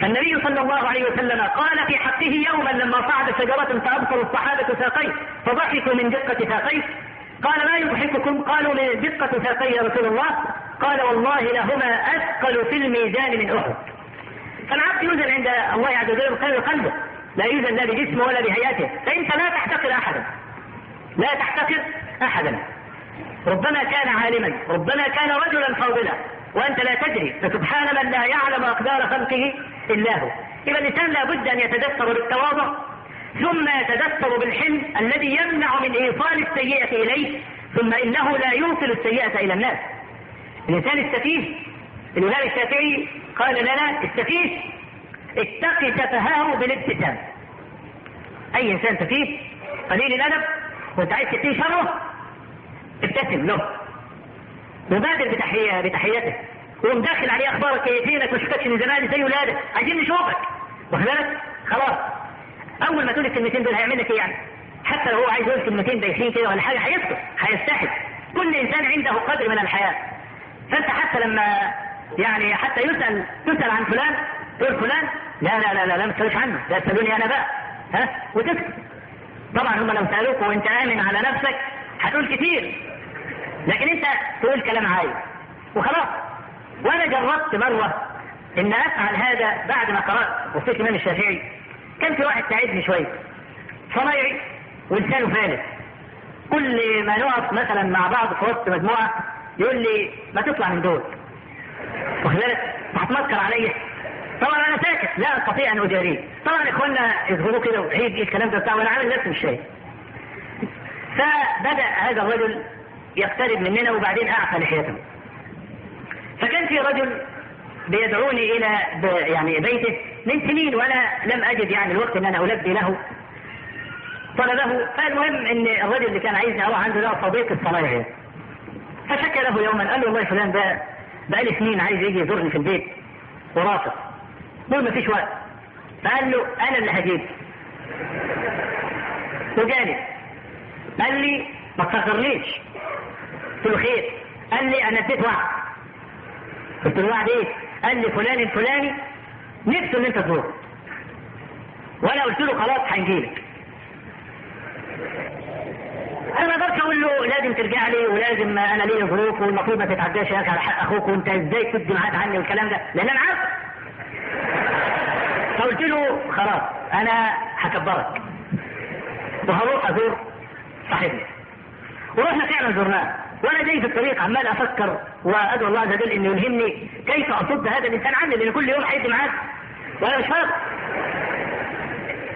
فالنبي صلى الله عليه وسلم قال في حقه يوما لما صعد شجرة فأبصر الصحابة ساقيه فضحكوا من دقة ساقيه قال ما يضحككم. قالوا من دقة ساقيه يا رسول الله. قال والله لهما أثقل في الميزان من أحد. فالعبد يوزن عند الله عز وجل بخير قلبه. لا يوزن لا بجسمه ولا بهيئته فأنت لا تحتقر أحدا. لا تحتقر أحدا. ربما كان عالما ربما كان رجلا فاضلا وأنت لا تدري فسبحان من لا يعلم أقدار خلقه إلا هو. إذا الإنسان لابد أن يتدثر بالتواضع ثم يتدثر بالحلم الذي يمنع من إيصال السيئة إليه ثم إنه لا يوصل السيئة إلى الناس. الإنسان السفيه الإمام الشافعي قال لنا السفيه اتقي سفهاه بالابتسام. أي إنسان سفيه قليل الأدب. وانت عايز تقي شره ابتسم له وبادر بتحية بتحيته وقوم داخل عليه أخبارك إيه ما شفتكش من زمان زي ولادك عايزين نشوفك. واخد بالك؟ خلاص. أول ما تقول الكلمتين دول هيعمل لك إيه يعني؟ حتى لو هو عايز يقول كلمتين بايخين كده ولا حاجة هيسكت هيستحي. كل إنسان عنده قدر من الحياة. فأنت حتى لما يعني حتى يسال تسأل عن فلان تقول فلان لا لا لا لا, لا ما تسألوش عنه لا تسألوني أنا بقى. ها؟ وتسكت. طبعا هم لو سألوك وأنت آمن على نفسك هتقول كتير. لكن انت تقول كلام عايز. وخلاص. وأنا جربت مره ان افعل هذا بعد ما قرأت وصيت الإمام الشافعي. كان في واحد تعبني شوية. صنايعي ولسانه فالس كل ما نقف مثلا مع بعض في وسط مجموعة يقول لي ما تطلع من دول. واخد بالك؟ هتمسكر عليا. طبعا أنا ساكت. لا أستطيع أن أجاريه. طبعا إخواننا يظهروا كده وعيد الكلام ده بتاع وأنا عامل نفسي مش شايف. فبدأ هذا الرجل يقترب مننا وبعدين اعفى لحيته. فكان في رجل بيدعوني إلى يعني بيته من سنين وأنا لم أجد يعني الوقت إن أنا ألبي له. طلبه فالمهم إن الرجل اللي كان عايزني أروح عنده ده صديق الصنايعي. فشكى له يوما قال له والله فلان ده بقالي سنين عايز يجي يزورني في البيت ورافض ما فيش وقت. فقال له أنا اللي هجيب. وجاني قال لي ما تصغرنيش قلت له خير قال لي أنا اديت وعد قلت له وعد إيه؟ قال لي فلان الفلاني نفسه ان أنت تزوره وأنا قلت له خلاص هنجيلك أنا ما أقدرش أقول له لازم ترجع لي ولازم أنا ليا ظروف والمفروض ما تتعداش يا على حق أخوك وأنت إزاي تدي ميعاد عني والكلام ده؟ لأن أنا عارف فقلت له خلاص أنا هكبرك. وهروح أزور صاحبنا. ورحنا فعلا زرناه. وأنا جاي في الطريق عمال أفكر وأدعو الله عز وجل إنه يلهمني. كيف اصد هذا الإنسان عني لأن كل يوم هيدي معاك؟ وأنا مش فاضي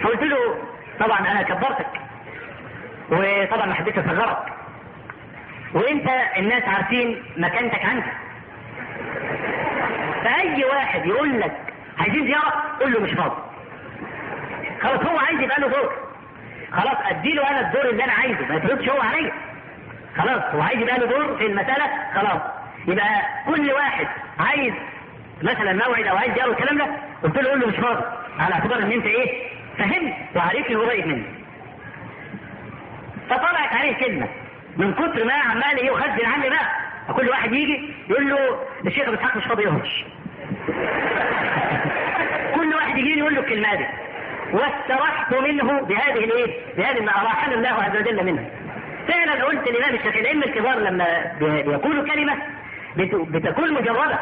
فقلت له طبعا أنا كبرتك وطبعا ما حبيتش أصغرك. وإنت الناس عارفين مكانتك عندي. فأي واحد يقول لك عايزين زيارة قول له مش فاضي. خلاص هو عايز يبقى له دور. خلاص أديله أنا الدور اللي أنا عايزه ما يفرضش هو عليا. خلاص هو عايز يبقى له دور في المسألة؟ خلاص. يبقى كل واحد عايز مثلا موعد أو عايز يقرأ الكلام ده قلت له قول له مش فاضي على اعتبار إن أنت إيه؟ فهمت وعرفت قريب مني فطلعت عليه كلمة من كتر ما عمال إيه يخزن عني بقى. كل واحد يجي يقول له الشيخ ابو اسحاق مش فاضي يهرش. كل واحد يجي يقول له الكلمة دي. واسترحت منه بهذه الإيه؟ بهذه ما اراحني الله عز وجل منها. فعلا قلت الامام الشافعي الائمه الكبار لما بيقولوا كلمة بتكون مجرده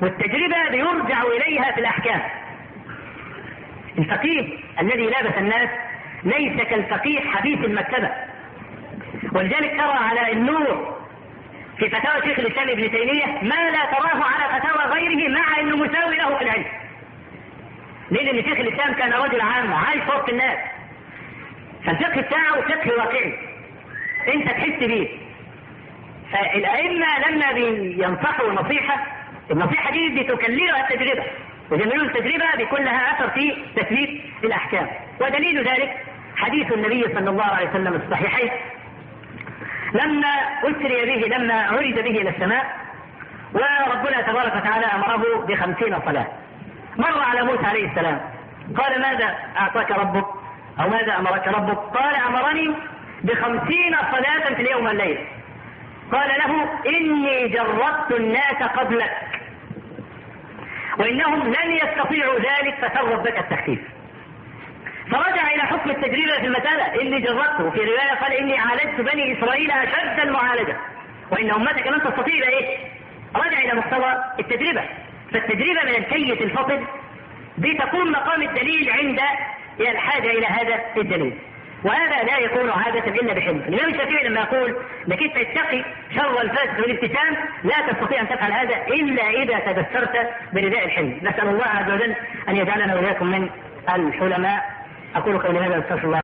والتجربة بيرجع إليها في الأحكام. الفقيه الذي لابس الناس ليس كالفقيه حديث المكتبة. ولذلك ترى على النور في فتاوى شيخ الإسلام ابن تيمية ما لا تراه على فتاوى غيره مع أنه مساوي له في العلم. ليه؟ لأن شيخ الإسلام كان رجل عام عايش وسط الناس. فالفقه بتاعه فقه واقعي. انت تحس بيه. فالأئمة لما بينصحوا نصيحه النصيحة دي بتكللها التجربة. وجميل التجربة بيكون لها أثر في تثبيت الأحكام. ودليل ذلك حديث النبي صلى الله عليه وسلم الصحيحين لما أسري به لما عرج به إلى السماء وربنا تبارك وتعالى أمره بخمسين صلاة مر على موسى عليه السلام قال ماذا أعطاك ربك أو ماذا أمرك ربك قال أمرني بخمسين صلاة في اليوم والليل. قال له إني جربت الناس قبلك. وإنهم لن يستطيعوا ذلك فسرب بك التخفيف. فرجع إلى حكم التجربه في المسألة. إني جربته. وفي رواية قال إني عالجت بني إسرائيل أشد المعالجة. وإن أمتك لن تستطيع إيه؟ رجع إلى مستوى التجربة. فالتجربة من الكيس الفطن بتكون مقام الدليل عند الحاجة إلى هذا الدليل. وهذا لا يكون عادة إلا بحلم، الإمام الشافعي لما يقول انت تتقي شر الفاسد والابتسام لا تستطيع أن تفعل هذا إلا إذا تدثرت برداء الحلم، نسأل الله عز وجل أن يجعلنا وإياكم من الحلماء. أقول قولي هذا أستغفر الله